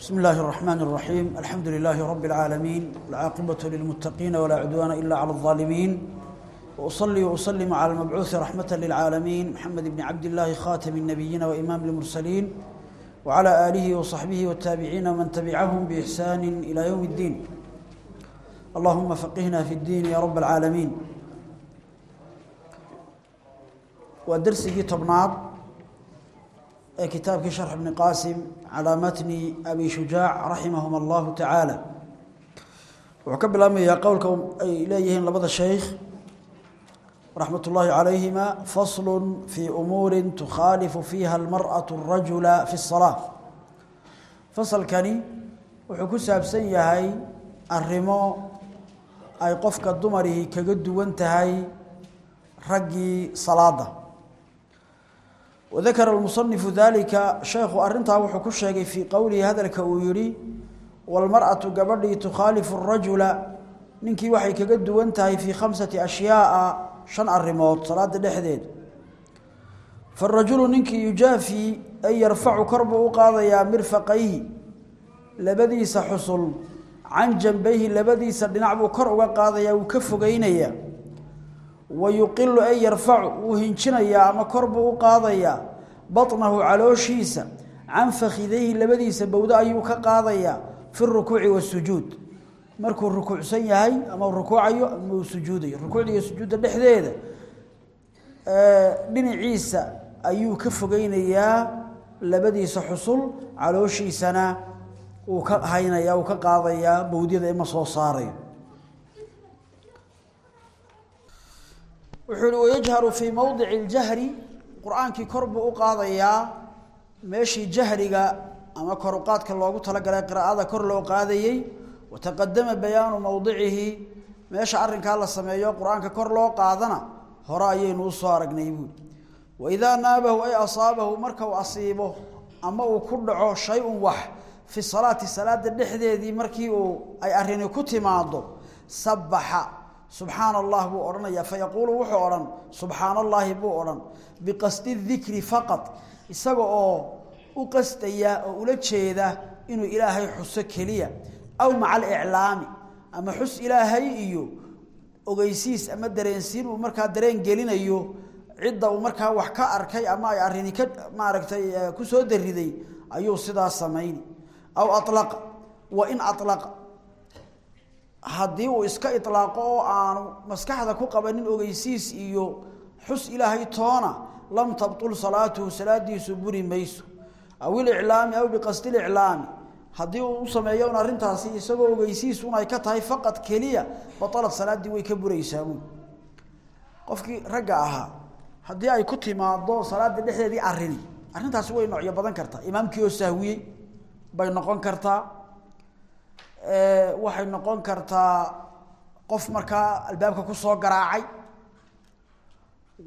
بسم الله الرحمن الرحيم. الحمد لله رب العالمين العاقبة للمتقين ولا عدوان إلا على الظالمين. وأصلي وأسلم على المبعوث رحمة للعالمين محمد بن عبد الله خاتم النبيين وإمام المرسلين وعلى آله وصحبه والتابعين ومن تبعهم بإحسان إلى يوم الدين. اللهم فقهنا في الدين يا رب العالمين. ودرسي طبناد كتابك شرح ابن قاسم على متن أبي شجاع رحمهما الله تعالى وكبل أمي قولكم إليهم لبض الشيخ رحمة الله عليهما فصل في أمور تخالف فيها المرأة الرجل في الصلاة فصل كاني وحكو سابسن يهي الرمو أي قفك الدمره كقد وانتهي رقي صلاة وذكر المصنف ذلك شيخ أرنتها وحكو الشيخ في قوله هذا الكويري والمرأة قبل تخالف الرجل ننكي وحي كقد وانتهي في خمسة أشياء shan arrimood salaada dhexdeed farajulu ninkii yujaafi ay yarfacu kor buu u qaadayaa mirfaqayhi labadiisa xusul can janbayhi labadiisa dhinac buu kor uga qaadayaa wuu ka fogeynayaa wa yuqilu ay yarfacu wuu hinjinayaa ama kor buu u qaadayaa baطnahu calooshiisa can fakhidayhi labadiisa bowdo ayuu ka qaadayaa fi rukuuci wasujuud markuu rukuucsan yahay ama rukuucayo ama uu sujuudayo. Rukuucda sujuudda dhexdeeda dhinaciisa ayuu ka fogeynayaa labadiisa xusul calooshiisana uu ka haynaya uu ka qaadayaa bowdyada ima soo saarayo wuxuu uhi wayajharu fii mowdici اljahri qur'aankii kor buu u qaadayaa. Meeshii jahriga ama kor uqaadka loogu talagalay qiraa'ada kor loo qaadayey. Wataqadama bayaanu mowdicihi meesha arrinkaa la sameeyo qur'aanka kor loo qaadana hore ayaynu u soo aragnay buuli waidaa naabahu ay asaabahu marka uu asiibo ama uu ku dhaco shay-un wax fi salaati salaada dhexdeedii markii uu ay arrini ku timaado sabaxa subxaana allah buu odhanaya fayaquulu wuxuu odhan subxaana allaahi buu odhan biqasdi dikri faqad isaga oo u qasdaya oo ula jeeda inuu ilaahay xuso keliya aw maca aliclaami ama xus ilaahay iyo ogeysiis ama dareensiin uu markaa dareen gelinayo cidda uu markaa wax ka arkay ama ay arrini ka maaragtay ku soo dariday ayuu sidaas samayni. Aw alaqa wa in alaqa haddii uu iska ilaaqo oo aanu maskaxda ku qabanin ogeysiis iyo xus ilaahay toona lam tabtul salaatuhu salaadiisu buri mayso. Aw iliclaami aw biqasdi liclaami haddii uu u sameeyo un arrintaasi isagoo ogeysiis un ay ka tahay faqad keliya batalad salaaddii way ka buraysaa buy qofkii ragga ahaa haddii ay ku timaado salaada dhexdeedii arrini arrintaasi way noocyo badan kartaa. Imaamkii oo sahwiyey bay noqon kartaa waxay noqon kartaa qof markaa albaabka ku soo garaacay.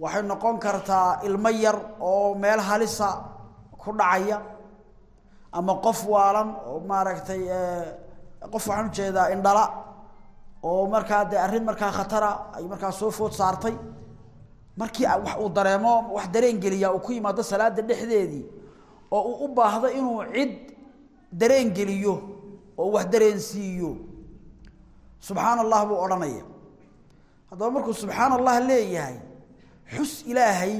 Waxay noqon kartaa ilmo yar oo meel halisa ku dhacaya. Ama qof waalan oo maaragtay qof waxaan u jeedaa indhala oo markaa dee arrin markaa khatara ay markaa soo food saartay. Markii wax uu dareemo wax dareen geliyaa uu ku yimaado salaada dhexdeedii oo uu u baahdo inuu cid dareen geliyo oo wax dareensiiyo subxaana allah buu odhanaya. Haddaba markuu subxaana allah leeyahay xus ilaahay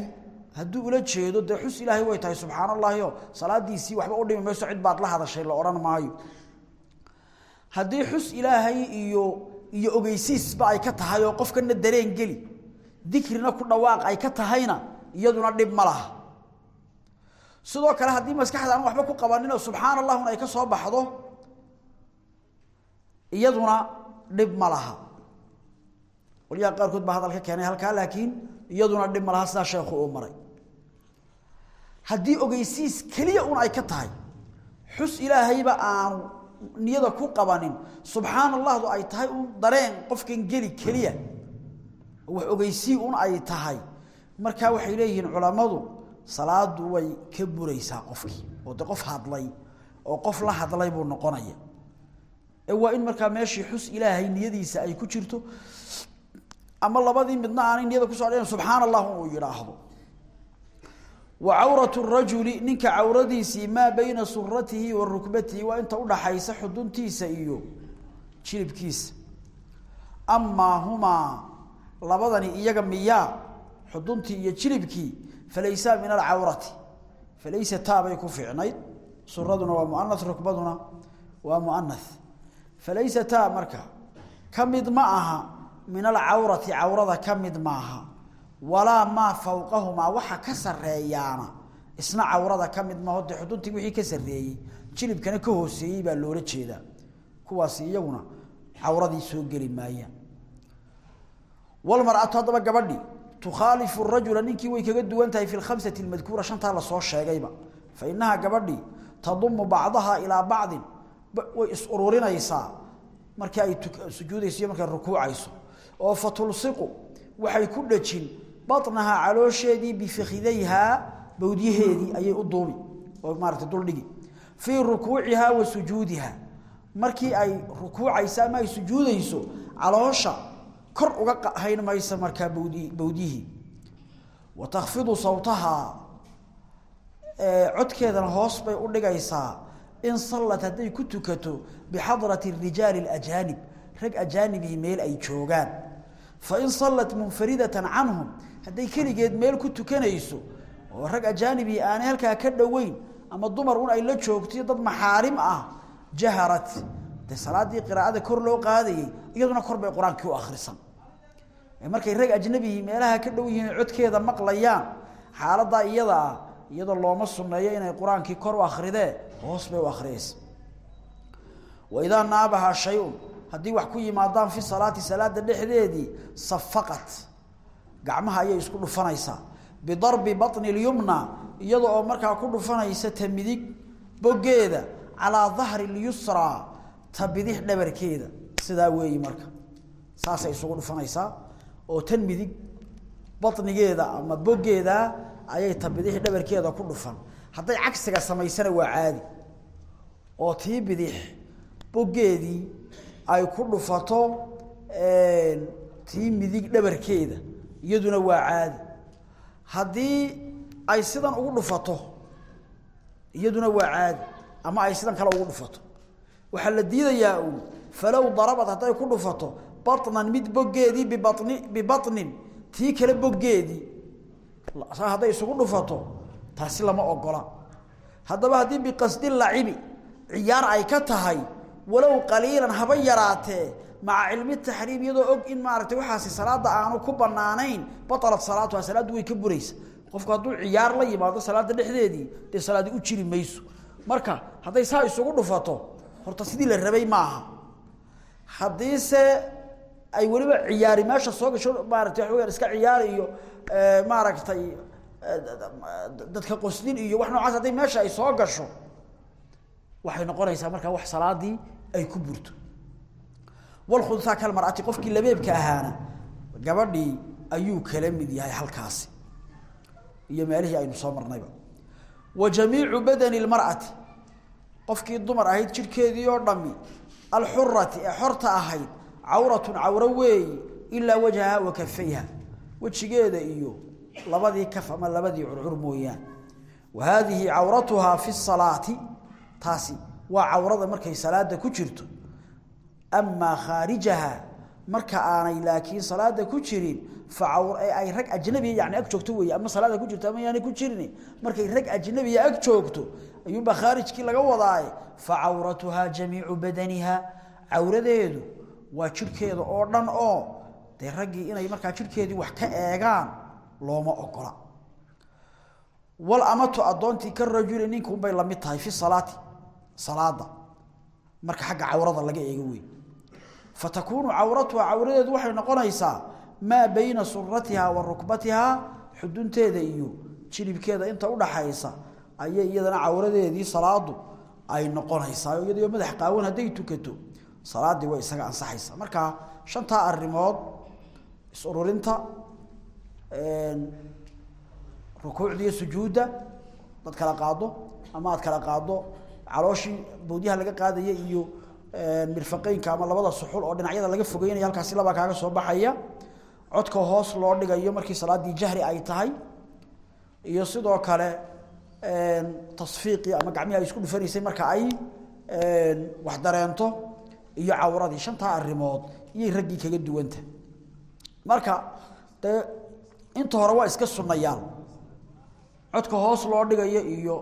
hadduu ula jeedo dee xus ilaahay way tahay subxaan allahi o salaadiisii waxba u dhimi mayso cid baad la hadashay la maayo. Haddii xus ilaahay iyo iyo ogeysiisba ay ka tahay oo qofkana dareen geli dikrina ku dhawaaq ay ka tahayna iyaduna dhib ma laha. Sidoo kale haddii maskaxda aan waxba ku qabanin oo subxaan ay ka soo baxdo iyaduna dhib ma laha. Qolyaha qaarkood baa hadalka keenay halkaa laakiin iyaduna dhib ma laha sidaa sheekhu uu maray. Haddii ogeysiis keliya un ay ka tahay xus ilaahayba aanu niyada ku qabanin subxaana allahdu ay tahay un dareen qofkan geli keliya wax ogeysii un ay tahay. Markaa waxay leeyihiin culammadu salaadu way ka buraysaa qofkii oo de qof hadlay oo qof la hadlay buu noqonaya waa in markaa meeshii xus ilaahay niyadiisa ay ku jirto. Ama labadii midna aanay niyada ku soo dheen subxaana allah uu yidhaahdo. Wa cawratu rajuli ninka cawradiisii maa bayna suratihi wa rukbatihi waa inta udhaxaysa xuduntiisa iyo jilibkiisa. Amaa humaa labadani iyaga miyaa xuduntii iyo jilibkii falaysa min alcawrati. Falaysa taabay ku fiicnayd. Suraduna waa muana rukbaduna waa muana falaysa taa marka ka mid ma aha min alcawrati cawrada ka mid maaha walaa maa fawqahumaa waxa ka sareeyaana isna cawrada ka mid maaho dee wixii ka sareeyey jilibkana ka hooseeyey baa loola jeedaa kuwaasi iyaguna cawradii soo geli maayaan walmar'atu haddaba gabadhi tukhaalifu rajula ninkii way kaga duwan tahay fi lkhamsati almadkuura shantaa la soo sheegayba fa inahaa gabadhii tadumu bacdaha ilaa bacdin way is ururinaysaa markii ay sujuudayso iyo rukuucayso. Oo fatulsiqu waxay ku dhajin baطnaha caloosheedii bifakhidayhaa bawdyaheedii ayay u duubi oo maarata duldhigi fii rukuucihaa wa sujuudiha markii ay rukuucayso ama ay sujuudayso caloosha kor uga hayn maysa markaa bawd bawdyihii wa takfidu sawtahaa. Codkeedana hoos bay u dhigaysaa in sallat hadday ku tukato bixadrati rijaali اlajaanib rag ajaanibii meel ay joogaan. Fain sallat munfaridatan canhum hadday keligeed meel ku tukanayso oo rag ajaanibii aanay halkaa ka dhoweyn ama dumar un ay la joogto dad maxaarim ah jaharat. Dee salaaddii qiraa'ada kor loo qaadayey iyaduna kor bay qur'aankii u akhrisan. Markay rag ajnabihii meelaha ka dhow yihiin codkeeda maqlayaan xaaladaa iyada ah iyadoo looma sunneeyo inay qur'aankii kor u akridee hoos bay u akhriyaysa waidaa naabahaa shay-un haddii wax ku yimaadaan fi salaati salaada dhexdeedii safaqat gacmaha ayay isku dhufanaysaa bidarbi baطni اlyumna iyada oo markaa ku dhufanaysa ta midig bogeeda calaa dahri اlyusraa ta bidix dhabarkeeda sidaa weeyi marka saasay isugu dhufanaysaa oo tan midig baطnigeeda ama bogeeda ayay ta bidix dhabarkeeda ku dhufan hadday cagsiga samaysana waa caadi oo tii bidix bogeedii ay ku dhufato tii midig dhabarkeeda iyaduna waa caadi. Haddii ay sidan ugu dhufato iyaduna waa caadi ama ay sidan kale ugu dhufato. Waxaa la diidayaa uun falow darabad hadday ku dhufato baطnan mid bogeedii bibani bibaطnin tii kale bogeedii saa hadday isugu dhufato taasi lama ogola haddaba haddii biqasdi lacibi ciyaar ay ka tahay walow qaliilan haba yaraatee maca cilmi taxriim iyadoo og in maaragtay waxaasi salaada aanu ku banaanayn batalat salaatuha salaaddu way ka buraysa. Qofku hadduu ciyaar la yimaado salaada dhexdeedii dee salaadi u jiri mayso. Marka hadday saa isugu dhufato horta sidii la rabay maaha haddiise ay weliba ciyaari meesha soo gasho maaratay waxa weyaan iska ciyaari iyo maaragtay dadka qoslin iyo wax noocaas hadday meesha ay soo gasho waxay noqonaysaa markaa wax salaadii ay ku burto. Walkhunsaa kalmar'ati qofkii labeebka ahaana gabadhii ayuu kala mid yahay halkaasi. Iyo meelihii aynu soo marnayba. Wa jamiicu badani lmar'ati qofkii dumar ahayd jidhkeedii oo dhami alxurati ee xorta ahayd cawratun cawro weeyi ilaa wajhaha wa kafayha wejigeeda iyo labadii kaf ama labadii curcur mooyaan. Wa haadihi cawratuhaa fi salaati taasi waa cawrada markay salaada ku jirto. Amaa khaarijaha marka aanay laakiin salaada ku jirin fa ay rag ajnabiya yani ag joogto weeye ama salaada ku jirto ama yaanay ku jirin markay rag ajnabiya ag joogto ayuunbaa khaarijkii laga wadaaye fa cawratuhaa jamiicu badaniha cawradeedu waa jidhkeeda oo dhan oo dee raggii inay markaa jidhkeedii wax ka eegaan looma ogola. Wal amatu addoontii ka rajuli ninkuunbay la mid tahay fi salaati salaada. Marka xagga cawrada laga eego wey fatakuunu cawratuha cawradeedu waxay noqonaysaa maa bayna suratiha wa rukbatiha xudunteeda iyo jilibkeeda inta udhaxaysa ayay iyadana cawradeedii salaadu ay noqonaysaa. Iyadoo madax qaawan hadday tukato salaadii way isaga ansaxaysaa. Marka shantaa arimood is-ururinta rukuucda iyo sujuudda dad kala qaado ama aad kala qaado calooshii bawdyaha laga qaadaya iyo mirfaqeynka ama labada suxul oo dhinacyada laga fogeynaya halkaasi labaa kaaga soo baxaya codka hoos loo dhigayo markii salaaddii jahri ay tahay iyo sidoo kale tasfiiqii ama gacmihii ay isku dhufanaysay marka ay wax dareento iyo cawradii shantaa arrimood iyay raggii kaga duwanta. Marka inta hore waa iska sunnayaan. Codka hoos loo dhigayo iyo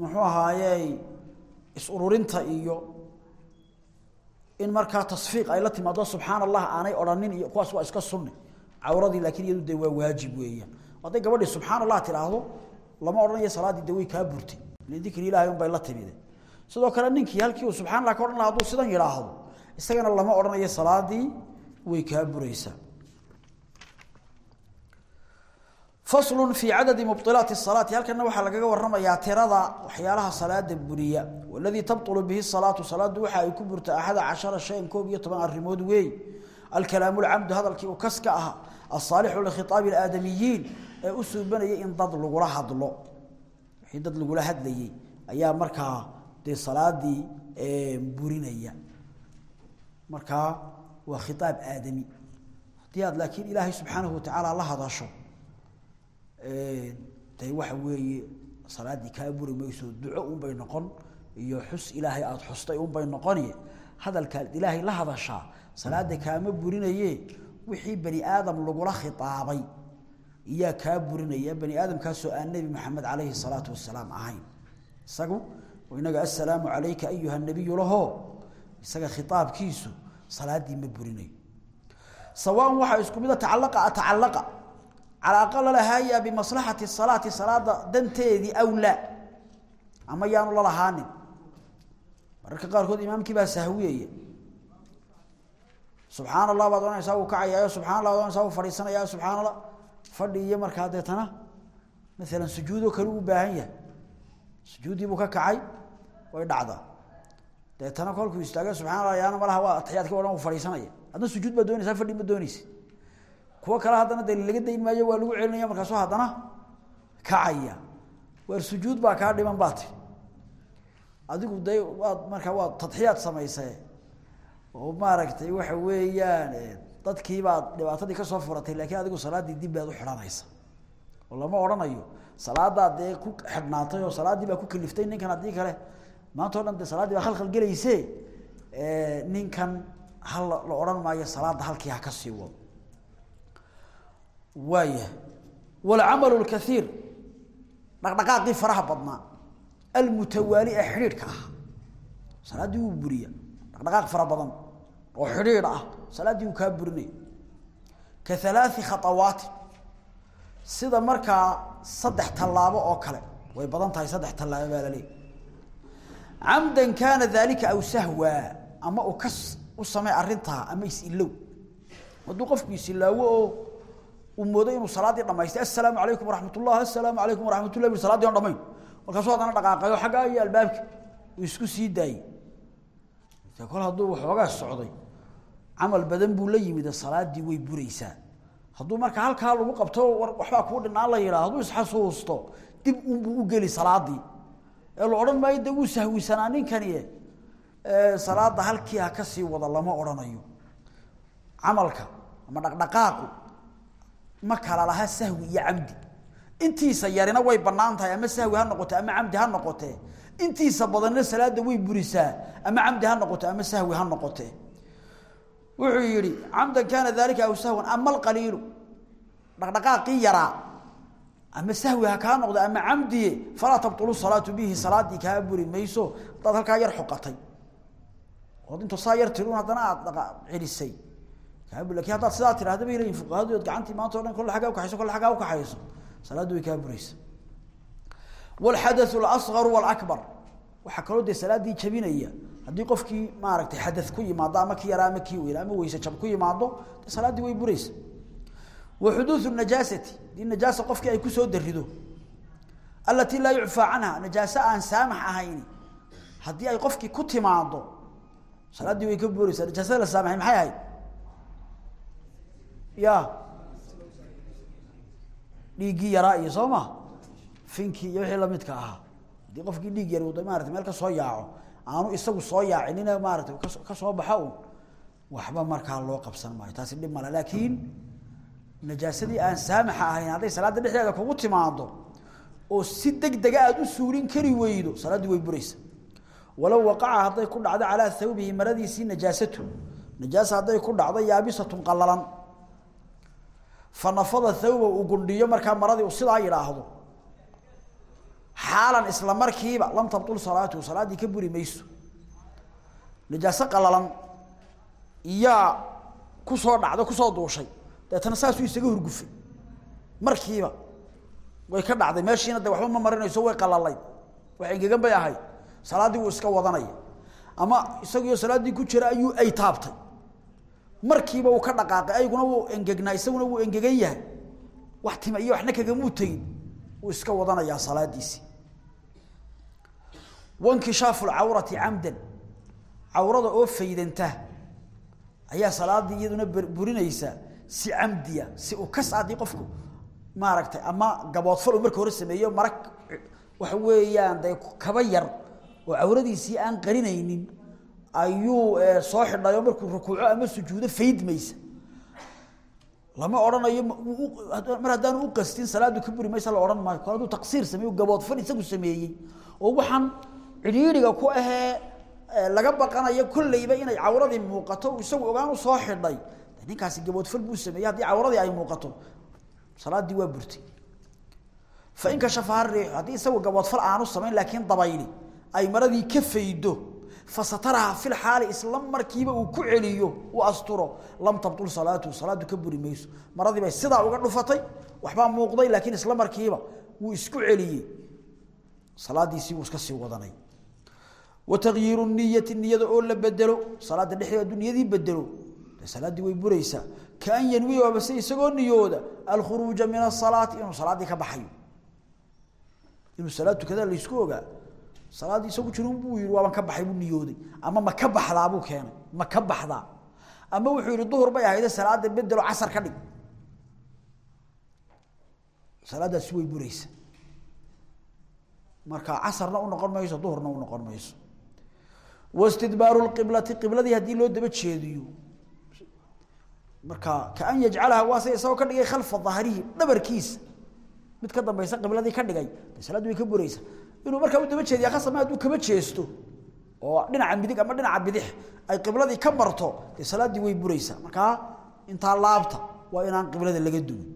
muxuu ahaayey is-ururinta iyo in markaa tasfiiq ay la timaado subxaan allah aanay odhanin iyo kuwaas waa iska sunni. Cawradii laakiin iyadu dee waa waajib weeyaan. Hadday gabadhii subxaan allah tidhaahdo lama odhanayo salaaddii dee way kaa burtay. Ile dikri ilaahay unbay la timide. Sidoo kale ninkii halkii uu subxaan allah ka odhan laha hadduu sidan yidhaahdo isagana lama odhanayo salaadii way kaa buraysaa faslu fi cadadi mubilaati salaati. Halkana waxaa lagaga waramayaa tirada waxyaalaha salaada buriya. Waladii tabطulu bihi salaatu salaadu waxa ay ku burta axada cashara shayan koob iyo toban arimood weey alkalaamu lcamdu hadalkii uu kaska ahaa asaalixu likhiaabi aadamiyiin ee u suubanayay in dad lagula hadlo. Wixii dad lagula hadlayey ayaa markaa dee salaadii burinaya. Markaa waa khiaab aadami. Haddii aad laakiin ilaahay subxaanahu watacaala de waxa weeye salaadii kaa buri mayso duco unbay noqon iyo xus ilaahay aada xustay unbay noqoni. Hadalkaad ilaahay la hadashaa salaada kaama burinaye wixii bani aadam lagula khitaabay iyaa kaa burinaya bani aadamkaasoo aan nebi maxamed calayhi salaatu wasalaam ahayn. Isagu inaga assalaamu calayka ayuha nabiyu laho isaga khitaabkiisu salaadii ma burinayo sawaan waxaa isku mida tacalaqa atacalaqa calaaqa lalahaaya bimaslaxati salaati salaada danteedii aw laa ama yaanu lalahaanin mararka qaarkood imaamkii baa sahwiyaya subxaan allah baad ohanaysaa wuu kacayaayo subxana allah baad ohanaysaa wuu fadhiisanaya subxaan allah fadhi iyo markaa deetana maalan sujuudoo kale u baahan yahay. Sujuuddii buu ka kacay way dhacdaa. Deetana kolkuu istaaga subxana allah yaana malaha waa ataxiyaadka o dhan uu fadhiisanaya adna sujuud baa doonaysaa fadhi ma doonaysa kuwo kale haddana de laga dayn maayo waa lagu celinaya markaasu haddana kacaya. Waar sujuud baa kaa dhiman baa tiri. Adigu de waad markaa waad tadxiyaad oo maaragtay waxa weeyaan dadkii baad dhibaatadii ka soo furatay laakiin adigu salaaddii dib baad u xidhanaysa oo lama odhanayo. Salaadaad dee ku xidhnaatay oo salaaddii baa ku kaliftay ninkan haddii kale maanta o dhan de salaaddii baa khalkhal gelayse ninkan hal la odhan maayo salaadda halkii ha ka sii waayahay walcamalu lkaiir dhaqdhaqaaqii faraha badnaa. Almutawaali ee xidhiidhka ah. Salaaddii wuu buriya. Dhaqdhaqaaq fara badan oo xidhiidh ah. Salaaddii wuu kaa burinaya ka alaai khaawaatin sida markaa saddex tallaabo oo kale. Way badan tahay saddex tallaabo baa laleeyahy camdan kaana daalika aw sahwa. Ama u ka u samey arrintaa ama isilow hadduu qofku isilaawo oo uu mooday inuu salaaddii dhamaystay assalaamu calaykum waraxmat ullah assalaamu calaykum waraxmat ullah bui saladdii on dhamayn. Markaasuu haddana dhaqaaqayo xaggaa iyo albaabka uu isku sii daayey. De kol hadduu waxoogaa socday camal badan buu la yimid salaaddii way buraysaa. Hadduu marka halkaa lagu qabto waxbaa kuu dhinaan la yidhaha hadduu isxasuusto dib unbuu u geli salaaddii ee la odhan maayo de wuu sahwisanaa ninkani salaadda halkii ha ka sii wada lama odhanayo. Camalka ama dhaqdhaqaaqu ma kala laha sahwi iyo camdi. Intiisa yarina way bannaan tahay ama sahwi ha noqote ama camdi ha noqote. Intiisa badanna salaada way burisaa ama camdi ha noqote ama sahwi ha noqote. Wuxuu yihi camdan kaana dalika aw sahwan ama alqaliilu dhaqdhaqaaqii yaraa. Ama sahwi ha kaa noqdo ama camdiye falaa tabtulu salaatu bihi salaadii kaa buri mayso. Hadaad halkaa yar xoqatay. Ood intu saa yar tirun haddana aada celisay laakiin haddaad sidaa tirahda bay leeyihiin fuqahadu ood gacantii maanta o dhan kolle aggaa ukaxayso kolle aggaa ukaxayso salaaddu way kaa buraysa. Walxadathu alasgaru walakbar waxaa kaloo dee salaaddii jabinaya. Haddii qofkii maaragtay xadath ku yimaado ama ki yaraa ama kii weyna ama weyse jab ku yimaado salaaddii way buraysa. Wa xuduudu najaasati. Dii najaasa qofkii ay ku soo darido alatii laa yucfaa canha najaase aan saamax ahayni haddii ay qofkii ku timaado salaaddii way ka buraysaa najaasada la saamaxay maxay ahayd ya. Dhiiggii yaraa iyo soo ma? Finkii iyo wixii lamidka ahaa. Haddii qofkii dhiig yar wada maarata meel ka soo yaaco aanu isagu soo yaacinina maarata ka soo baxa un waxba markaa loo qabsan maayo. Taasi dhib male laakiin najaasadii aan saamaxa ahayn hadday salaada dhexdeeda kugu timaado oo si degdega aad u suulin kari weydo salaaddii way buraysa. Walow waqaca hadday ku dhacdo calaa thawbihi maradiisii najaasatu. Najaasa hadday ku dhacdo yaabisatun qallalan fa nafada thawba uu gundhiyo markaa maradii uu sidaa yidhaahdo. Xaalan isla markiiba lam tabtul salaatuhu salaaddii ka buri mayso. Najaaso qallalan iyaa ku soo dhacda ku soo duushay. Deetana saasuu isaga hurgufay. Markiiba way ka dhacday. Meeshiina de waxba ma marinayso way qalalayd wax engegan bay ahayd. Salaaddii wuu iska wadanaya ama isagiyo salaaddii ku jira ayuu ay taabtay markiiba uu ka dhaqaaqay ayguna wuu engegnaa isaguna wuu engegan yahay. Wax tima iyo waxna kagamuu tegin wuu iska wadanayaa salaadiisii. Wankishaafu lcawrati camdan cawrada oo faydanta ayaa salaaddii iyaduna burinaysa si camdiya si u kas haddii qofku maaragtay ama gaboodfal uu marka hore sameeyo marag waxa weeyaan dee kaba yar oo cawradiisii aan qarinaynin ayuu soo xidhayo markuu rukuuco ama sujuudo faydmaysa lama odhanayo mar haddaanu u qastin salaadu ka buri la odhan maayo. Kol taqsiir sameeyo gaboodfal isagu sameeyey. Oo waxaan cidhiidhiga ku ahee laga baqanayo kolleyba inay cawradii muuqato isagu ogaan u soo xidhay ninkaasi gaboodfal buu sameeyey haddii cawradii ay muuqato salaaddii waa burtay. Fa in kashafaha riixu haddii isagu gaboodfal aanu samayn laakiin dabayli ay maradii ka faydo fasataraha fil xaali isla markiiba uu ku celiyo uu asturo lam tabtul salaatuhu salaadu ka buri mayso. Maradii bay sidaa uga dhufatay waxbaa muuqday laakiin isla markiiba wuu isku celiyey. Salaadiisii wuu iska sii wadanay. Wa tagyiiru niyati niyada oo la bedelo salaada dhexdeeda hadduu niyadii bedelo. Dee salaaddii way buraysaa. Kaan yanwiya waaba se isagoo niyooda alkhuruuja min asalaati inuu salaaddii ka baxayo. Inuu salaad tukada laysku ogaa salaaddii isagu jirun buu yihi waaban ka baxay buu niyooday. Ama ma ka baxdaa buu keenay ma ka baxdaa. Ama wuxuu yihi duhur bay ahayde salaada bedelo casar ka dhig. Salaadaasi way buraysa marka casarna u noqon mayso duhurna u noqon mayso. Wastidbaaru lqiblati qibladii haddii loo daba jeediyo. Marka kaan yajcalaha waa se isagoo ka dhigay khalfa dahrihi dhabarkiisa mid ka dambaysa qibladii ka dhigay de salaaddu way ka buraysa inuu markaa u daba jeediya khasame hadduu kaba jeesto oo dhinaca midig ama dhinaca bidix ay qibladii ka marto dee salaaddii way buraysaa. Markaa intaa laabta waa inaan qiblada laga duwin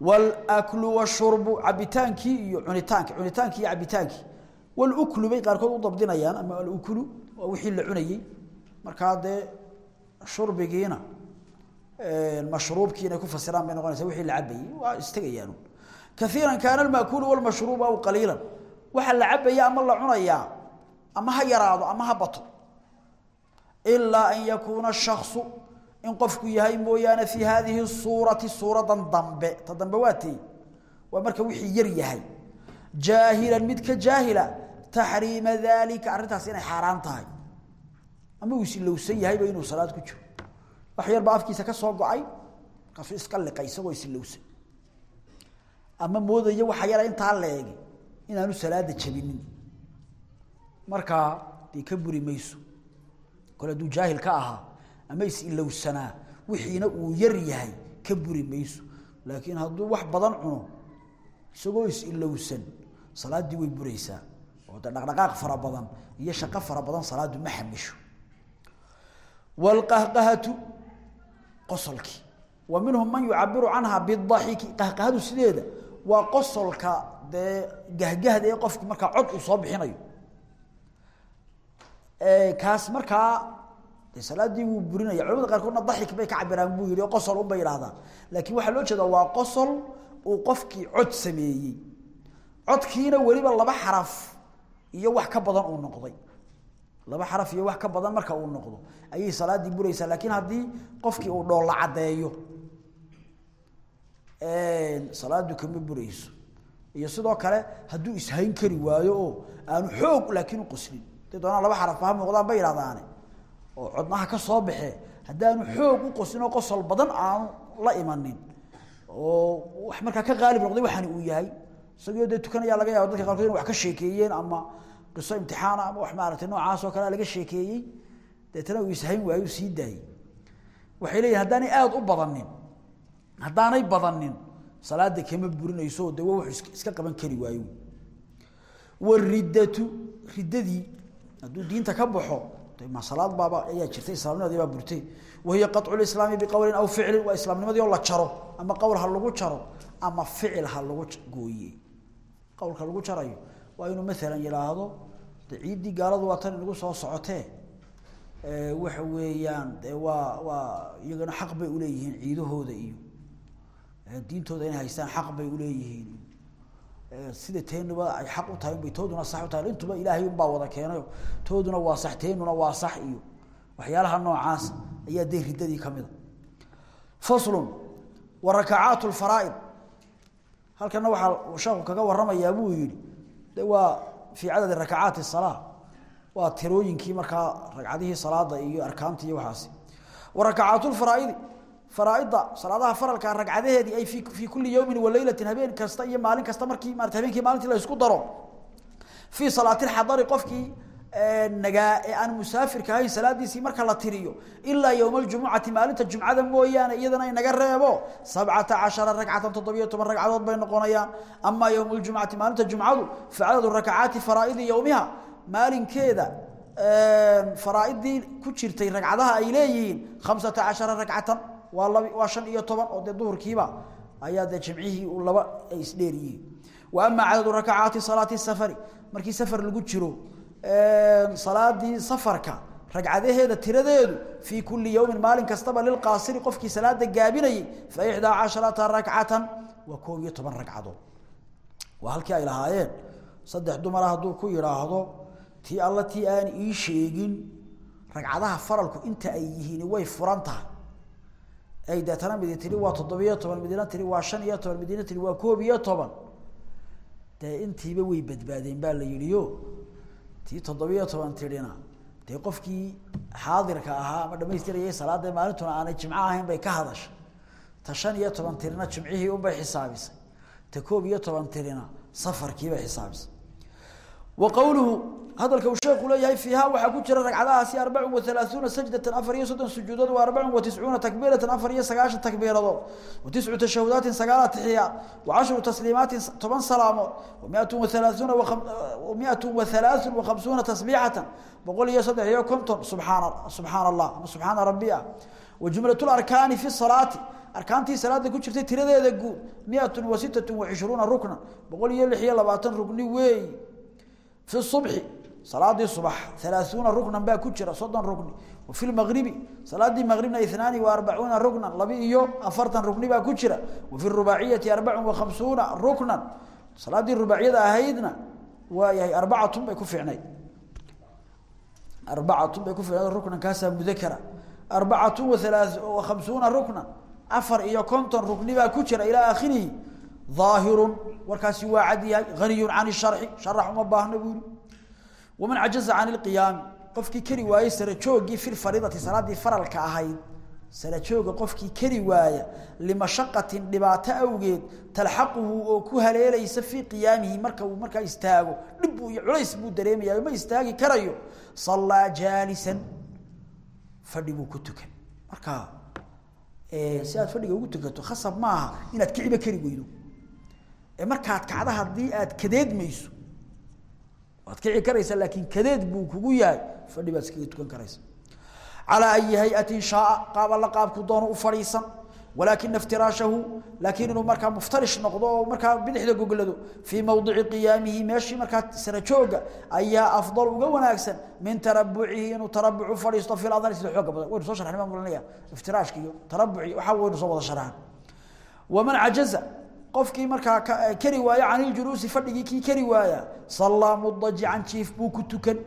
wlaklu washurbu cabitaankii iyo cunitaankii cunitaankii iyo cabitaankii. Waluklu bay qaarkood u dabdinayaan ama aluklu waa wixii la cunayey. Markaa dee shurbigiina mashruubkii inay ku fasiraan bay noqonaysa wixii la cabayey waa istegayaan kaiira kaana almaakulu walmashruubu aw qaliilan. Waxa la cabaya ama la cunayaa ama ha yaraado ama ha bato. Ilaa an yakuuna shaksu in qofku yahay mooyaane fii haadihi suurati suuradan dambe. Ta dambe waa tey waa marka wixii yar yahay. Jaahilan mid ka jaahila taxriima daalika arrintaas inay xaaraan tahay. Ama uu isilowsan yahayba inuu salaad ku jiro. Wax yar baa afkiisa ka soo go'ay markaasuu iska liqay isagoo isilowsan ama moodaya waxa yara intaa leegi inaanu salaada jabinin markaa dee ka buri kole hadduu jaahil ka ahaa ama is-ilowsanaa wixiina uu yar yahay ka buri laakiin hadduu wax badan cuno isagoo is-ilowsan salaaddii way buraysaa. Oo de dhaqdhaqaaq fara badan iyo shaqo fara badan salaaddu ma xamisho. Waalqahqahatu qosolkii wa man yucabiru canha bidaxiki qahqahadu sideeda waa qosolka dee gahgahda ee qofku markaa cod uu soo bixinayo. Kaas markaa de salaaddii wuu burinaya culamada qaarkoodna daxik bay ka cabiraan buu yihi oo qosol unbay yidhahdaan laakiin waxaa loo jeedaa waa qosol uu qofkii cod sameeyey. Codkiina weliba laba xaraf iyo wax ka badan uu noqday. Laba xaraf iyo wax ka badan marka uu noqdo. Ayay salaaddii buraysaa laakiin haddii qofkii uu dhoolla caddeeyo salaadu kama burayso. Iyo sidoo kale hadduu ishayn kari waayo oo aanu xoog laakiin u qoslin haday doonaan laba xaraf ha muuqdaan yidhahdaane oo codnaha ka soo baxee haddaanu xoog u qoslin oo qosol badan aanu la imanin. Oo wax markaa ka qaalib noqday waxaani uu yahay. Isagoo dee tukanayaa laga yaaba dadka qaarkood wax ka sheekeeyeen ama qiso imtixaana ama wax maaragtay noocaas oo kale laga sheekeeyey. Deetana uu ishayn waayo sii daayey. Waxay leeyihiin haddaanay aada u badanin haddaanay badanin salaada kama burinayso de wa iska qaban kari waayo. Wariddatu riddadii hadduu diinta ka baxo ma salaad baaba ayaa jirtay islaamnimadii baa burtay. Wahiya qaطcu lislaami biqowlin aw ficlin waa islaamnimadii oo la jaro ama qowl ha lagu jaro ama ficil ha lagu gooye. Qowlka lagu jarayo waa inuu maalan yidhaahdo de ciiddii gaaladu waa tan inagu soo socotee. Waxa weeyaan de waa waa iyagana xaq bay uleeyihiin ciidahooda iyo diintooda inay haystaan xaq bay uleeyihiin sida teenuba ay xaq u tahay bay tooduna sax u tahay. Intuba ilaahay unbaa wada keenayo. Tooduna waa sax teenuna waa sax iyo waxyaalaha noocaas ayaa dee riddadii ka mida faslun wa rakacaat lfaraa'id halkana waxaa sheekhu kaga warramayaa buu yihi de waa fii cadadi rakacaati salaa waa tirooyinkii markaa ragcadihii salaada iyo arkaanti iyo waxaasi. Wa rakacaat lfaraa'idi faraaida salaadaha faralka ragcadaheedii ay fii kuli yowmin walaylatin habeen kasta iyo maalin kasta markii maarata habeenkii maalintii la isku daro. Fii salaati lxadari qofkii nagaa ee aan musaafirka ahayn salaadiisii marka la tiriyo ilaa yowma aljumucati maalinta jumcada mooyaane iyadana inaga reebo. Sabcata cashara ragcatan toddobiyo toban ragcadood bay noqonayaan. Amaa yowma ljumcati maalinta jumcadu facadadu rakacaati faraa'idi yowmiha maalinkeeda faraaidii ku jirtay ragcadaha ay leeyihiin khamsata cashara ragcatan waa lab waa shan iyo toban oo dee duhurkiiba ayaa dee jimcihii uu laba ay isdheer yihiin wa ama cadadu rakacaati salaati safari markii safar lagu jiro salaadii safarka ragcadaheeda tiradeedu fii kuli yowmin maalin kastaba lilqaasiri qofkii salaada gaabinayay fa ixdaa casharata rakcatan waa koob iyo toban ragcadood. Waa halkii ay lahaayeen. Saddex dumara hadduu ku yidhaahdo tii alla tii aan ii sheegin ragcadaha faralku inta ay yihiin way furan tahay ay deetana midi tiri waa toddobiyo toban midina tiri waa shan iyo toban midina tiri waa koob iyo toban. Dee intiiba way badbaadeen baa la yidhio tii toddobiyo toban tirina. Dee qofkii xaadirka ahaa ama dhamaystirayay salaada maalintuna aanay jimco ahayn bay ka hadashay. Ta shan iyo toban tirina jimcihii unbay xisaabisay. Ta koob iyo toban tirina safarkiibay xisaabisay. Wa hadalka uu sheeku leeyahay fiiha waxaa ku jira ragcadahaasi arbacun wa halaaثuuna sajdatan afar iyo soddon sujuudood wa arbacun wa tiscuuna takbiiratan afar iyo sagaashan takbiiradood wa tiscu tashahudaatin sagaal atixiyaad wa cashru tasliimaatin toban salaamood wa miatun wa halaaثuuna wa miatun wa halaaثun wa khamsuuna tasbiixatan boqol iyo saddex iyo konton subxaana subxaana allah ama subxaana rabbi ah wa jumlat larkaani fi salaati arkaantii salaada ku jirtay tiradeeda guud miatun wa sitatun wa cishruuna ruknan boqol iyo lix iyo labaatan rugni weey fi subxi salaadii subax halaaثuuna ruknan baa ku jira soddon rukni. Wa fi lmagribi salaadii magribna inaani wa arbacuuna ruknan laba iyo afartan rukni baa ku jira. Wa fi rubaaciyati arbacun wa khamsuuna ruknan. Salaadii rubaaciyada ahaydna waa yahay arbacatun bay ku fiicnayd. Arbacatun bay ku fiicnayd ruknan kaasaa mudakara. Arbacatun wa halaa wa khamsuuna ruknan. Afar iyo konton rukni baa ku jira ilaa aakhirihi. Aahirun warkaasi waa cad yahay haniyun can sharxi sharax uma baahna buu yihi waman cajaza can ilqiyaami qofkii keri waayey sarajoogii fi lfariidati salaadii faralka ahayd sarajooga qofkii keri waaya limashaqatin dhibaato awgeed talxaquhu oo ku haleelaysa fii qiyaamihi marka uu markaa istaago dhib iyo culays buu dareemaya ma istaagi karayo sallaa jaalisan fadhi buu ku tukan marka si aad fadhiga ugu tukato khasab maaha inaad kiciba keri weydo markaad kacda haddii aad kadeedmayso waad kici karaysaa laakiin kadeed buu kugu yahay. Fadhi baad iskaga tukan karaysa calaa ayi hay'atin shaaa qaab alla qaabku doono u fadhiisan. Walaakina iftiraashahu laakiin inuu markaa muftarish noqdo oo markaa bidixda goglado. Fii mawdici qiyaamihi meeshii markaa sarajooga ayaa afdal uga wanaagsan. Min tarabucihi inuu tarabuc u fadhiisto fi ladani sida xooga badan. Waynu soo sharxnay baan mulanaya iftiraashka iyo tarabuci waxaa waynu soo wada sharxan waman cajaza qofkii markaa kari waaya can iljuluusi fadhigii kii kari waaya sallaa mudajican jiif buu ku tukan.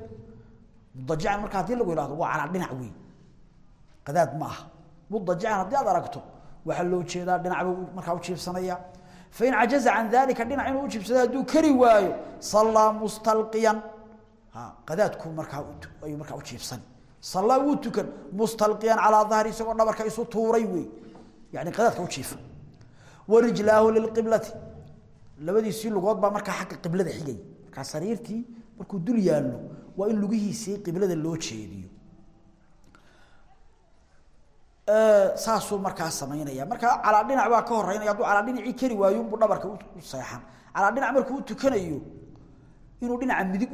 Mudajican marka haddii lagu ihahdo waa calaa dhinac wey qadaad ma mudajican haddii aad aragto waxaa loo jeedaa dhinac buu markaa ujiibsanaya fain cajaza can dalika dhinac inuu ujiibsado hadduu kari waayo sallaa mustalqiyan. Qadaadku markaa ayuu markaa ujiibsan sallaa wuu tukan mustalqiyan calaa dahri isagoo dhabarka isu tuuray wey yani qadaadka ujiifa warijlaahu lilqiblati. Labadiisii lugood baa markaa xagga qiblada xigay. Markaa sariirtii markuu dul yaallo waa in lugihiisii qiblada loo jeediyo. Saasuu markaa samaynaya markaa calaa dhinac baa ka horeynaya hadduu calaa dhinacii kari waayo unbuu dhabarka u seexan. Calaa dhinac markuu u tukanayo inuu dhinaca midig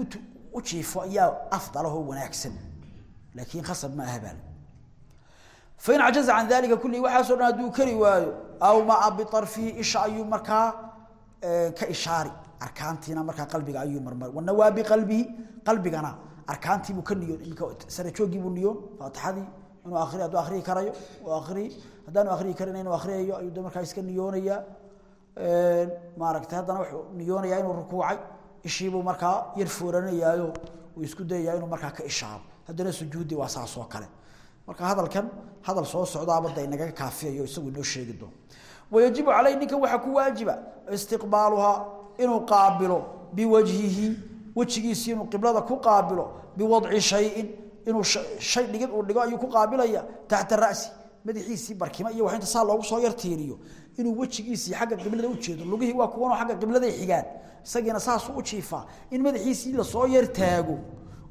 u jiifo ayaa afdalahoo wanaagsan. Laakiin khasab ma aha baal. Fain cajaza can dalika kullihi waxaasoo dhan hadduu kari waayo aw maa biarfihi isha ayuu markaa ka ishaari. Arkaantiina markaa qalbiga ayuu marmar. Wanawaa biqalbihi qalbigana arkaantiibuu ka niyoon sarajoogiibuu niyoon faatixadii inuu akri hadduu akriyi karayo akri haddaanu akriyi karin inuu akriyayo ayuu de markaa iska niyoonayaa maaragtay haddana wuxuu niyoonayaa inuu rukuucay. Ishiibuu markaa yar fooranayaayo uu isku dayayaa inuu markaa ka ishaaro. Haddana sujuudi waa saas oo kale. Marka hadalkan hadal soo socdaabada inagaga kaafiyayo isagu inoo sheegi doono. Wayajibu caleyh ninkan waxaa ku waajiba istiqbaaluhaa inuu qaabilo biwajhihi wejigiisi inuu qiblada ku qaabilo biwadci shayin inuu shay dhigid uu dhigo ayuu ku qaabilaya taxta ra'si madaxiisii barkima iyo wax inta saa loogu soo yartiiriyo inuu wejigiisii xagga qiblada u jeedo lugihii waa kuwanoo xagga qibladay xigaan. Isagiina saasuu u jiifaa in madaxiisii la soo yar taago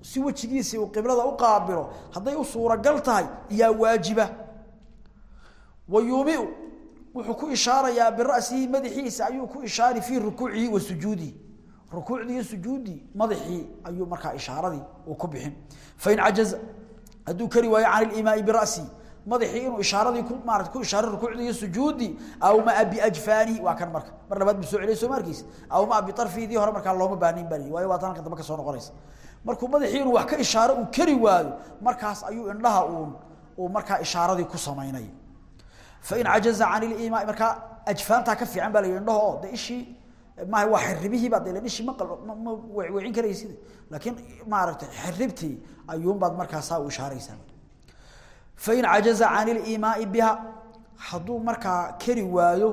si wejigiisii uu qiblada u qaabilo hadday u suuragal tahay yaa waajiba. Wayuumiu wuxuu ku ishaarayaa bira'sihi madaxiisa ayuu ku ishaari fii rukuucihi wa sujuudihi rukuucdii iyo sujuuddii madaxii ayuu markaa ishaaradii uu ku bixin. Fain cajaza hadduu kari waayo can ilimaai bira'sihi madaxii inuu ishaaradii ku maarata ku ishaaro rukuucdii iyo sujuuddii aw maa biajfaanihi waa kan marka mar labaad buu soo celiyay soo markiisa aw maa biarfiidii hore markaa looma baahnayn baa waayo waa tan halka dambe ka soo noqonaysa markuu madaxii inuu wax ka ishaaro uu kari waayo markaas ayuu indhaha uun uu markaa ishaaradii ku samaynaya fain cajaza can ilimaai markaa ajfaantaa ka fiican baa la yidhi indhaho oo de ishii maaha waa xiribihiibaad de ishii ma ma weecin karaysid laakiin maaragtay xiribtii ayuunbaad markaasaa u ishaaraysaa. Fain cajaza can ilimaai biha hadduu markaa kari waayo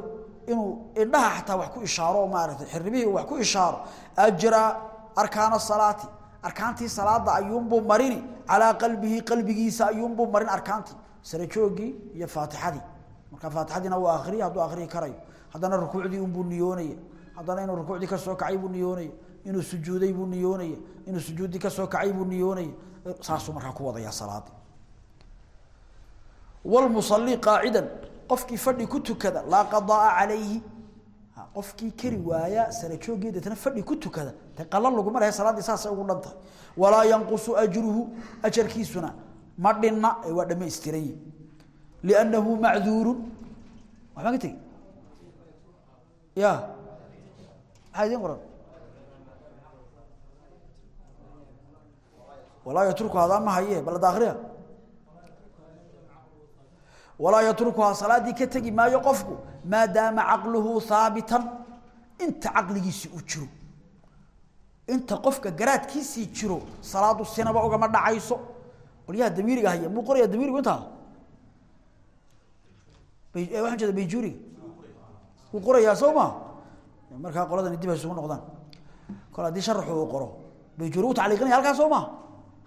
inuu indhaha xataa wax ku ishaaro oo maaragtay xiribihii wax ku ishaaro ajraa arkaana salaati arkaantii salaada ayuunbuu marini calaa qalbihi qalbigiisa ayuunbuu marin arkaantii. Sarajoogii iyo faatixadii. Marka faatixadiina waa akriya hadduu akriyi karayo. Haddana rukuucdii unbuu niyoonaya haddana inuu rukuucdii ka soo kacay buu niyoonaya inuu sujuuday buu niyoonaya inuu sujuuddii ka soo kacay buu niyoonaya saasuu markaa ku wadayaa salaadii. Wlmusalli qaacidan. Qofkii fadhi ku tukada laa qadaa calayhi qofkii kari waaya sarajoogii deetna fadhi ku tukada. De qala laguma lehe salaaddii saasay ugu dhan tahay. Walaa yanqusu ajruhu ajarkiisuna ma dhinna ee waa dhamaystiran yihi liannahu macduurun waxbaan ka tegi? Ya. Maxaa idiin qoran. Walaa yatruku hadaa ma haye bal ada akriya walaa yatrukuhaa salaaddii ka tegi maayo qofku maadaama caqluhu haabitan inta caqligiisii uu jiro. Inta qofka garaadkiisii jiro salaadu sinaba ugama dhacayso. Qolyaha damiiriga haya muu qoraya damiirigu intaa? Waxaan jeeda bayjuuriga wuu qorayaa soo ma? Markaa qoladani dib hay isugu noqdaan. Kol haddii sharaxu uu qoro bayjuuri u tacliiqinaya halkaa soo ma?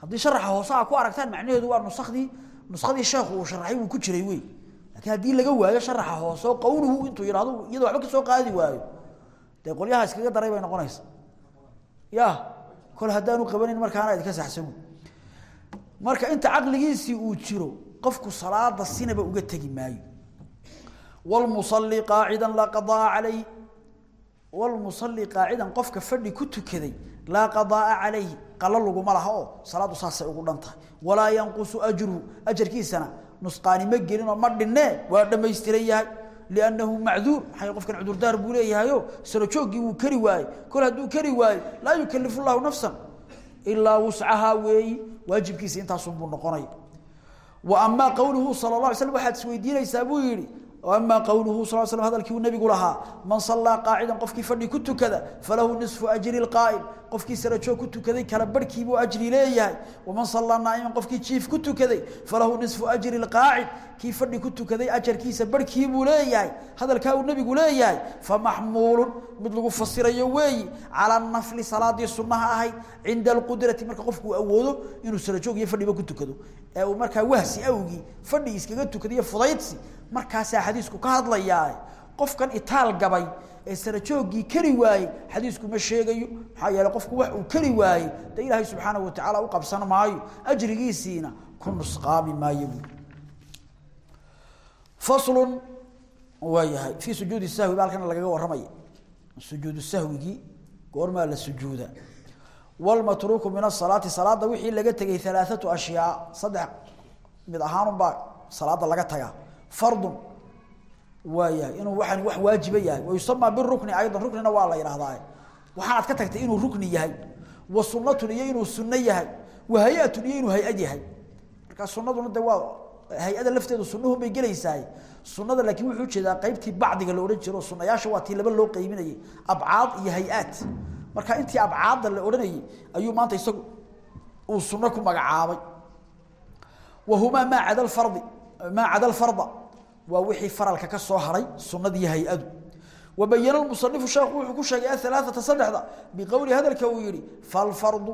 Haddii sharaxa hoose a ku aragtaan macnaheedu waa nusakdii nuskadii sheekhu uu sharaxay wuu ku jiray wey laakiin haddii laga waayo sharaxa hoose oo qawluhu intuu yidhahdo iyadoo waxba ka soo qaadi waayo. Dee qolyaha iskaga daray bay noqonaysa ya kol haddaanu qabanin markaana idinka saxsagu marka inta caqligiisii uu jiro qofku salaada sinaba uga tegi maayo. Wlmusalli qaacidan laa qadaa calayh wlmusalli qaacidan qofka fadhi ku tukaday laa qadaaa calayhi qalo laguma laha oo salaadu saasay ugu dhan tahay. Walaa yanqusu ajruhu ajarkiisana nusqaani ma gelinoo ma dhinee waa dhammaystiran yahay. Liannahu macduur maxay qofkan cudurdaar buu leeyahayo sano wuu kari waayey. Kol hadduu kari waayo laa yukalifu llahu nafsan ilaa wuscahaa weeyi. Waajibkiisa intaasunbuu noqonaya. Wa amaa qowluhu sala la alay slam waxaad isweydiinaysaa buu yidhi ama qowluhu sal slam hadalkii uu nabigu lahaa man sallaa qaacidan qofkii fadhi ku tukada falahu nisfu ajri lqaa'im qofkii sarajoog ku tukaday kala barhkiibuu ajri leeyahay. Waman sallaa naa'iman qofkii jiif ku tukaday falahu nisfu ajri lqaacid kii fadhi ku tukaday ajarkiisa barhkiibuu leeyahay hadalkaa uu nabigu leeyahay famaxmuulun mid lagu fasirayo weeyi cala nafli salaadii sunnaha ahayd cinda alqudrati marka qofkuu awoodo inuu sarajoog iyo fadhiba ku tukado. Ee uu markaa wahsi awgii fadhi iskaga tukadiyo fudaydsi markaasaa xadiisku ka hadlayaa qofkan itaal gabay ee sarajooggii kari waayey xadiisku ma sheegayo maxaa yeele qofku wax uu kari waayey dee ilaahay subxaanahu watacaala u qabsan maayo ajrigiisiina ku nusqaami maayo. buui faslun waa yahay. Fii sujuudi sahwi ba halkana lagaga warramaya. Sujuudu sahwigii goormaa la sujuuda. Walmatruuku min asalaati salaada wixii laga tegay alaaatu ashyaa saddex mid ahaanunbaa salaada laga tagaa. Fardun waa yahay inuu waxaan wax waajiba yahay. Wayusamaa birukni aydan ruknina waa la yidhahdaa waxaanaad ka tagtay inuu rukni yahay. Wa sunatun iyo inuu sunno yahay. Wa hay'atun iyo inuu hay'ad yahay. Markaa sunaduna de waa hay'ada lafteedu sunuhu bay gelaysaay sunada laakiin wuxuu u jeedaa qaybtii bacdiga la odhan jiro sunayaasha waa tii laba loo qaybinayay abcaad iyo hay'aad. Marka intii abcaadda la odhanayay ayuu maanta isagu uu sunno ku magacaabay. Wahumaa maa cada fardi maa cada alfarda waa wixii faralka ka soo haray sunadii hay'adu. Wabayana musanifu sheekhu wuxuu ku sheegay ahalaaata saddexda biqowli hadalka uu yihi falfardu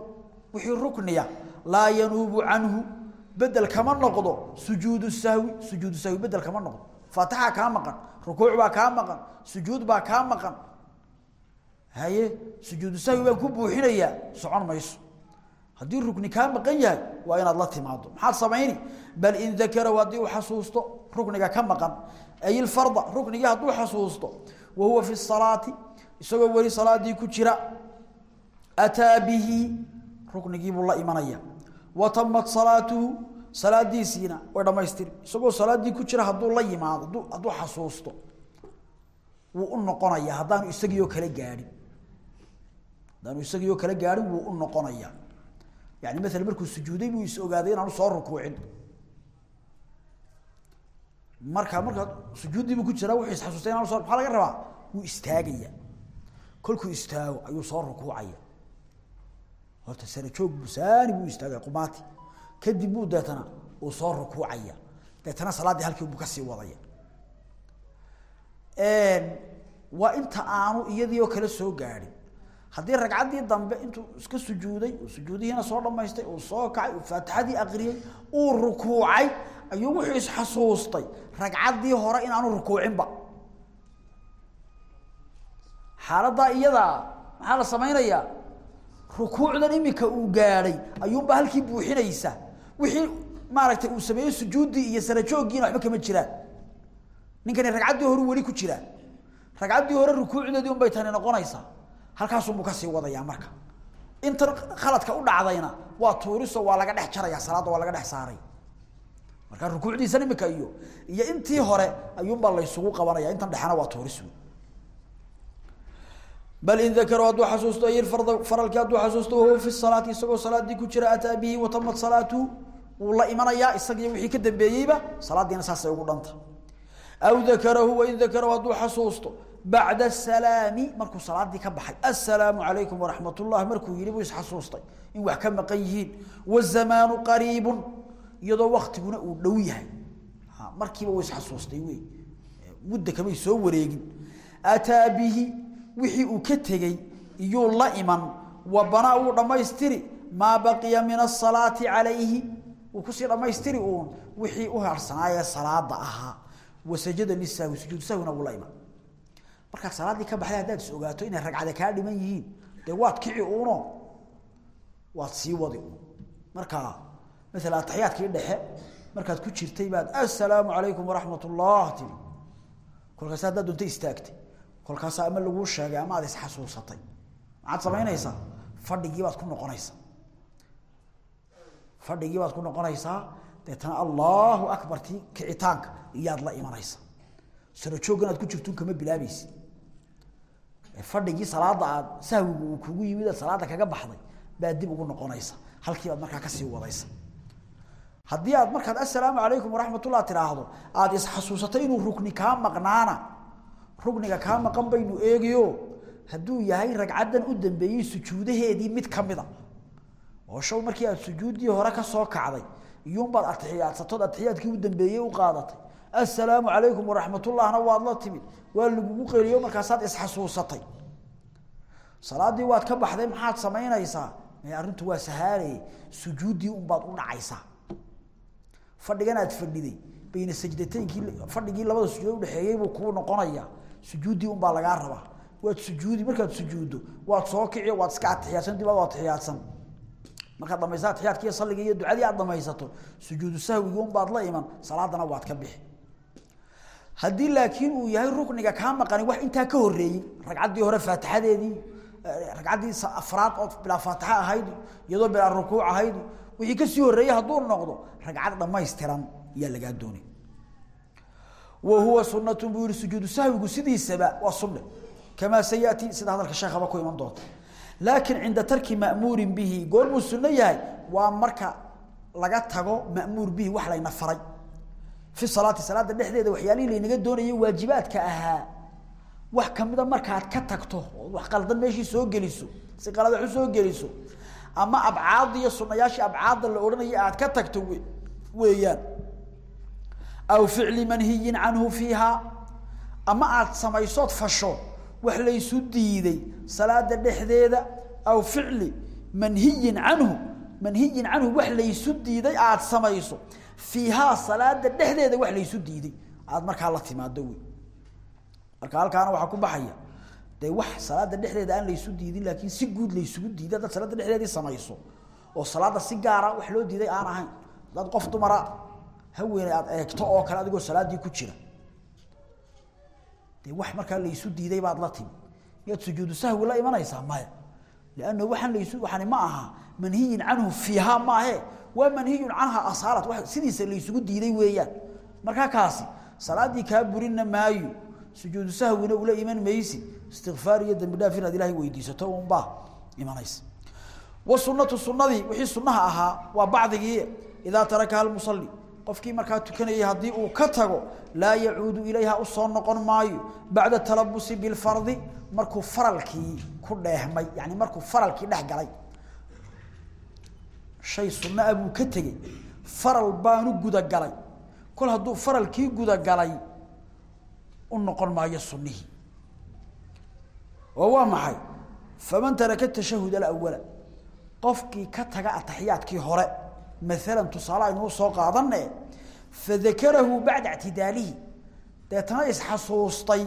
wixii rukniya laa yanuubu canhu bedel kama noqdo sujuudu sahwi sujuudu sahwi bedel kama noqdo. Faatixa kaa maqan rukuuc baa kaa maqan sujuud baa kaa maqan. Haye sujuudu sahwi baan ku buuxinayaa socon mayso. Haddii rukni kaa maqan yahay waa inaad la timaado maxaad samayni? Bal in dakarahu haddii uu xasuusto rukniga ka maqan. Ay ilfarda ruknigii hadduu xasuusto. Wa huwa fi salaati isagoo weli salaadii ku jira. Ataa bihi ruknigiibuu la imanaya wa tamat salaatuhu salaadiisiina way dhamaystiri isagoo salaadii ku jira hadduu la yimaado hadduu xasuusto wuu u noqonaya haddaanu isagiioo kala gaadhin. Haddaanu isagiioo kala gaadhin wuu u noqonaya. Yani maala markuu sujuuday buu is ogaaday inaanu soo rukuucin. Marka markaa sujuuddiibuu ku jiraa wuxuu isxasuustay inaanu soo maxaa laga rabaa? Wuu istaagaya. Kolkuu istaago ayuu soo rukuucaya horta sare joog busaani buu istaagaya qumaati. Kadib buu deetana uu soo rukuucaya. Deetana salaaddii halkii buu ka sii wadaya. Waa inta aanu iyadii oo kale soo gaadhin haddii ragcaddii dambe intuu iska sujuuday uu sujuudihiina soo dhamaystay uu soo kacay uu faatixadii aqriyey uu rukuucay ayuu wuxuu isxasuustay ragcaddii hore inaanu rukuucinba. Xaaladdaa iyadaa maxaa la samaynayaa rukuucdan imika uu gaadhay ayuunba halkii buuxinaysa. Wixii maaragtay uu sameeyey sujuuddii iyo sarajooggiina waxba kama jiraan ninkani ragcaddii hore weli ku jiraa ragcaddii hore rukuucdeedii unbay tani noqonaysaa halkaasunbuu ka sii wadayaa marka. Intan khaladka u dhacdayna waa tuuriso waa laga dhex jaraya salaadda waa laga dhex saaray. Marka rukuucdiisan imika iyo iyo intii hore ayuunbaa laysugu qabanaya intan dhexena waa tuuris bal in dakaro hadduu xasuusto ay farda faralkii hadduu xasuusto wahuwa fi salaati isagoo salaadii ku jira ataa bihi watamat salaatuhu wuu la imanayaa isagiyo wixii ka dambeeyeyba salaaddiina saasay ugu dhanta aw dakarahu wain dakarahu hadduu xasuusto bacda asalaami markuu salaadii ka baxay assalaamu calaykum waraxmat ullah markuu yihi buu isxasuustay in wax ka maqan yihiin wazamaanu qariibun iyadoo waktiguna uu dhow yahay markiiba uu isxasuustay wey mudda kamay soo wixii uu ka tegey iyuu la iman wa banaa uu dhammaystiri maa baqiya min asalaati calayhi. Uu ku sii dhammaystiri uun wixii u harhsanaayee salaada ahaa. Wasajada lisahwi sujuud sahwina wuu la iman. Markaad salaaddii ka baxday haddaad is ogaato inay ragcada kaa dhiman yihiin dee waad kici uuno? Waad sii wadi. Uun markaa maala ataxiyaadkii dhexe markaad ku jirtay baad assalaamu calaykum waraxmat ullah tii kolkaas haddaad doonta istaagtay kolkaas ama laguu sheegay ama aad isxasuusatay maxaad samaynaysaa fadhigii baad ku noqonaysaa. Fadhigii baad ku noqonaysaa deetana allahu akbar kicitaanka iyaad la imanaysa saro jooggan aad ku jirtun kama bilaabaysid fadhigii salaada aad sahwigu uu kugu yimid aad salaada kaga baxday baad dib ugu noqonaysa halkii baad markaa ka sii wadaysa haddii aad markaad assalaamu calaykum waraxmatullah tidhaahdo aada isxasuusatay inuu rukni kaa maqnaana rukniga kaa maqan baynu eegiyo hadduu yahay ragcaddan u dambeeyey sujuudaheedii mid ka mida oo shaw markii aad sujuuddii hore ka soo kacday iyuunbaad atixiyaadsatood atixiyaadkii u dambeeyey u qaadatay. Assalaamu calaykum waraxmatullahna waad la timid waa lagugu qeliyo markaasaad isxasuusatay. Salaaddii waad ka baxday maxaad samaynaysaa? Arrintu waa sahaalaye sujuuddii unbaad u dhacaysaa. Fadhigan aad fadhiday bayna sajdateynkii fadhigii labada sujuudood udhexeeyey buu kuu noqonayaa sujuuddii unbaa lagaa rabaa. Waad sujuudi markaad sujuuddo waad soo kici waad iska atixiyaadsan dib aad atixiyaadsan. Markaad dhamaysa atixiyaadkiiyo salligii iyo ducadii aad dhamaysato sujuudu sahwigii unbaad la iman salaadana waad ka bixi. Haddii laakiin uu yahay rukniga kaa maqani wax intaa ka horeeyey ragcaddii hore faatixadeedii ragcaddii afraad oo bilaa faatixa ahayd iyadoo bilaa rukuuc ahayd wixii ka sii horreeyey hadduu noqdo ragcad dhammaystiran ayaa lagaa doonay wa huwa sunatu buu yihi sujuudu sahwigu sidiisaba waa sunne. Kamaa sayati sida hadalka sheekhaba ku iman doonta. Laakiin cinda tarki ma'muurin bihi goormuu sunno yahay waa marka laga tago ma'muur bihi wax layna faray. Fi salaati salaada dhexdeeda waxyaalihii laynaga doonayay waajibaadka ahaa. Wax kamida markaad ka tagto oo wax qaldan meeshii soo geliso si qalad wax u soo geliso ama abcaad iyo aw ficli manhiyin canhu fiiha ama aad samaysood fasho wax laysu diiday salaada dhexdeeda aw ficli manhiyin canhu manhiyin canhu wax laysu diiday aad samayso fiihaa salaada dhexdeeda wax laysu diiday aad markaa la timaado wey marka halkaana waxaa ku baxaya dee wax salaada dhexdeeda aan laysu diidin laakiin si guud laysugu diiday haddaad salaada dhexdeedii samayso oo salaada si gaara wax loo diiday aan ahayn haddaad qof dumara haweeney aad eegto oo kale adigoo salaadii ku jira. Dee wax markaa laysu diiday baad la timi. Miyaad sujuudu sahwi la imanaysaa maya lianna waxaan laysu waxani ma aha manhiyin canhu fiihaa maahe waa manhiyun canha asaalat wa sidiisa laysugu diiday weeyaan. Markaa kaasi salaadii kaa burinna maayo sujuudu sahwina ula iman maysi istikfaar iyo dambi dhaaf inaad ilaahay weydiisato unbaa imanaysa. Wasunatu sunadii wixii sunaha ahaa waa bacdigii idaa tarakaha lmusalli qofkii markaa tukanayay haddii uu ka tago laa yacuudu ilayha u soo noqon maayo. Bacda talabusi bilfardi markuu faralkii ku dheehmay yani markuu faralkii dhex galay. Shay sunno ah buu ka tegey. Faral baanu gudagalay kol hadduu faralkii gudagalay u noqon maayo sunnihii. Oo waa maxay? Faman taraka tashahud alawala qofkii ka taga ataxiyaadkii hore maalan tusaale aynuu soo qaadane fadakarahu bacda ictidaalihi. Deetana isxasuustay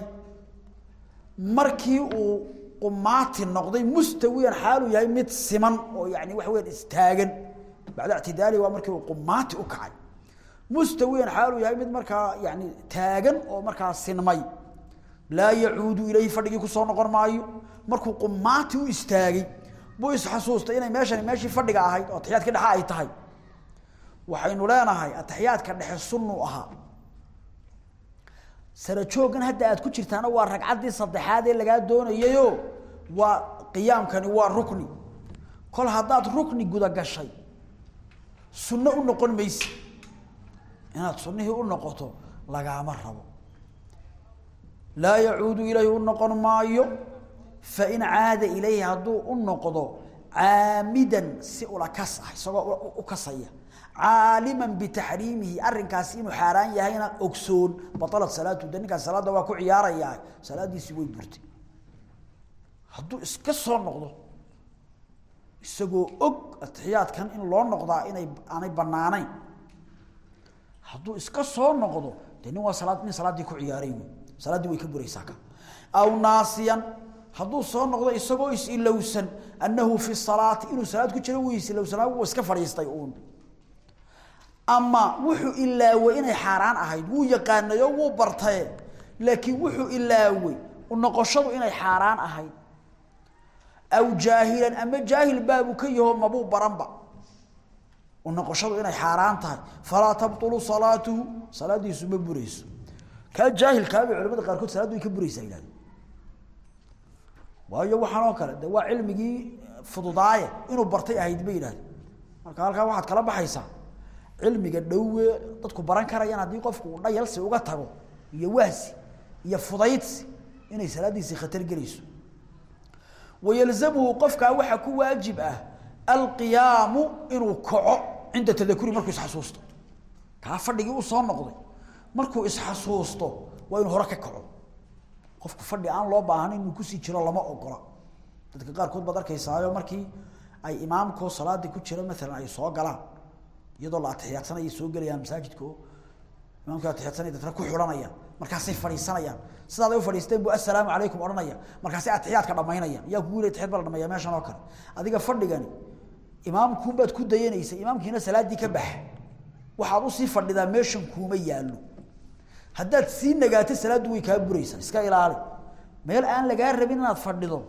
markii uu qumaati noqday mustawiyan xaaluu yahay mid siman oo yani waxa weyan istaagan. Bacda ictidaalihi waa markii uu qumaati u kacay. Mustawiyan xaaluu yahay mid markaa yani taagan oo markaa sinmay. Laa yacuudu ilayhi fadhigii ku soo noqon maayo. Markuu qumaati u istaagay buu isxasuustay inay meeshani meeshii fadhiga ahayd oo atixiyaadka dhexe ay tahay waxaynu leenahay atixiyaadka dhexe sunnuu ahaa. Sara jooggan hadda aad ku jirtaana waa ragcaddii saddexaad ee lagaa doonayayo waa qiyaamkani waa rukni. Kol haddaad rukni guda gashay sunno u noqon maysi. Inaad sunnihii u noqoto lagaama rabo. Laa yacuudu ilayhi u noqon maayo fain caada ilayhi hadduu u noqdo caamidan si ula kas ah isagoo u kasaya caaliman bitaxriimihi arrinkaasi inuu xaaraan yahayna ogsoon batalat salaatu de ninkaas salaadda waa ku ciyaarayaa salaaddiisii way burtay. Hadduu iska soo noqdo isagoo og atixiyaadkan in loo noqdaa inay aanay banaanayn hadduu iska soo noqdo de nin waa salaad nin salaaddii ku ciyaaray wey salaaddii way ka buraysaa ka. Aw naasiyan hadduu soo noqdo isagoo is-ilowsan annahu fi salaati inuu salaad ku jiro wuu is-ilowsanaa iska fadhiistay uun ama wuxuu ilaawey inay xaaraan ahayd. Wuu yaqaanay oo wuu bartaye laakiin wuxuu ilaawey noqoshadu inay xaaraan ahayd. Aw jaahilan ama jaahil baabuu ka yaho mabuu baranba. Noqoshadu inay xaaraan tahay. Falaa tabtulu salaatuhu salaadiisu ma burayso. Kaa jaahilkaabay culamada qaarkood salaaddu way ka buraysaa yidhahdeen waayo waxaan oo kale de waa cilmigii fududaaye inuu bartay ahayd bay yidhahdeen marka halkaa waxaad kala baxaysaa cilmiga dhowe dadku baran karayaan haddii qofku dhayalsi uga tago iyo wahsi iyo fudaydsi inay salaaddiisii khatar gelayso. Wayalzamuhu qofkaa waxaa ku waajib ah alqiyaamu inuu kaco cinda tadakuri markuu isxasuusto. Kaa fadhigii u soo noqday. Markuu isxasuusto waa inuu hore ka kaco. Qofku fadhi aan loo baahan inuu ku sii jiro lama ogola. Dadka qaarkood baad arkaysaayo markii ay imaamkoo salaadii ku jira maalan ay soo galaan iyadoo la atixiyaadsanayo soo gelayaan masaajidka oo imaamka atixiyadsanaya dadna ku xidhanayaan markaasay fadhiisanayaan. Sidaad u fadhiisteen buu assalaamu calaykum odhanaya markaasay atixiyaadka dhamaynayaan yaa kugu yidhi atixiyad baa la dhamaya meeshan oo kale. Adiga fadhigani imaamkuunbaad ku dayanaysa imaamkiina salaaddii ka bax. Waxaad u sii fadhidaa meeshan kuuma yaallo. Haddaad sii nagaato salaaddu way kaa buraysaa iska ilaali. Meel aan lagaa rabin inaad fadhido.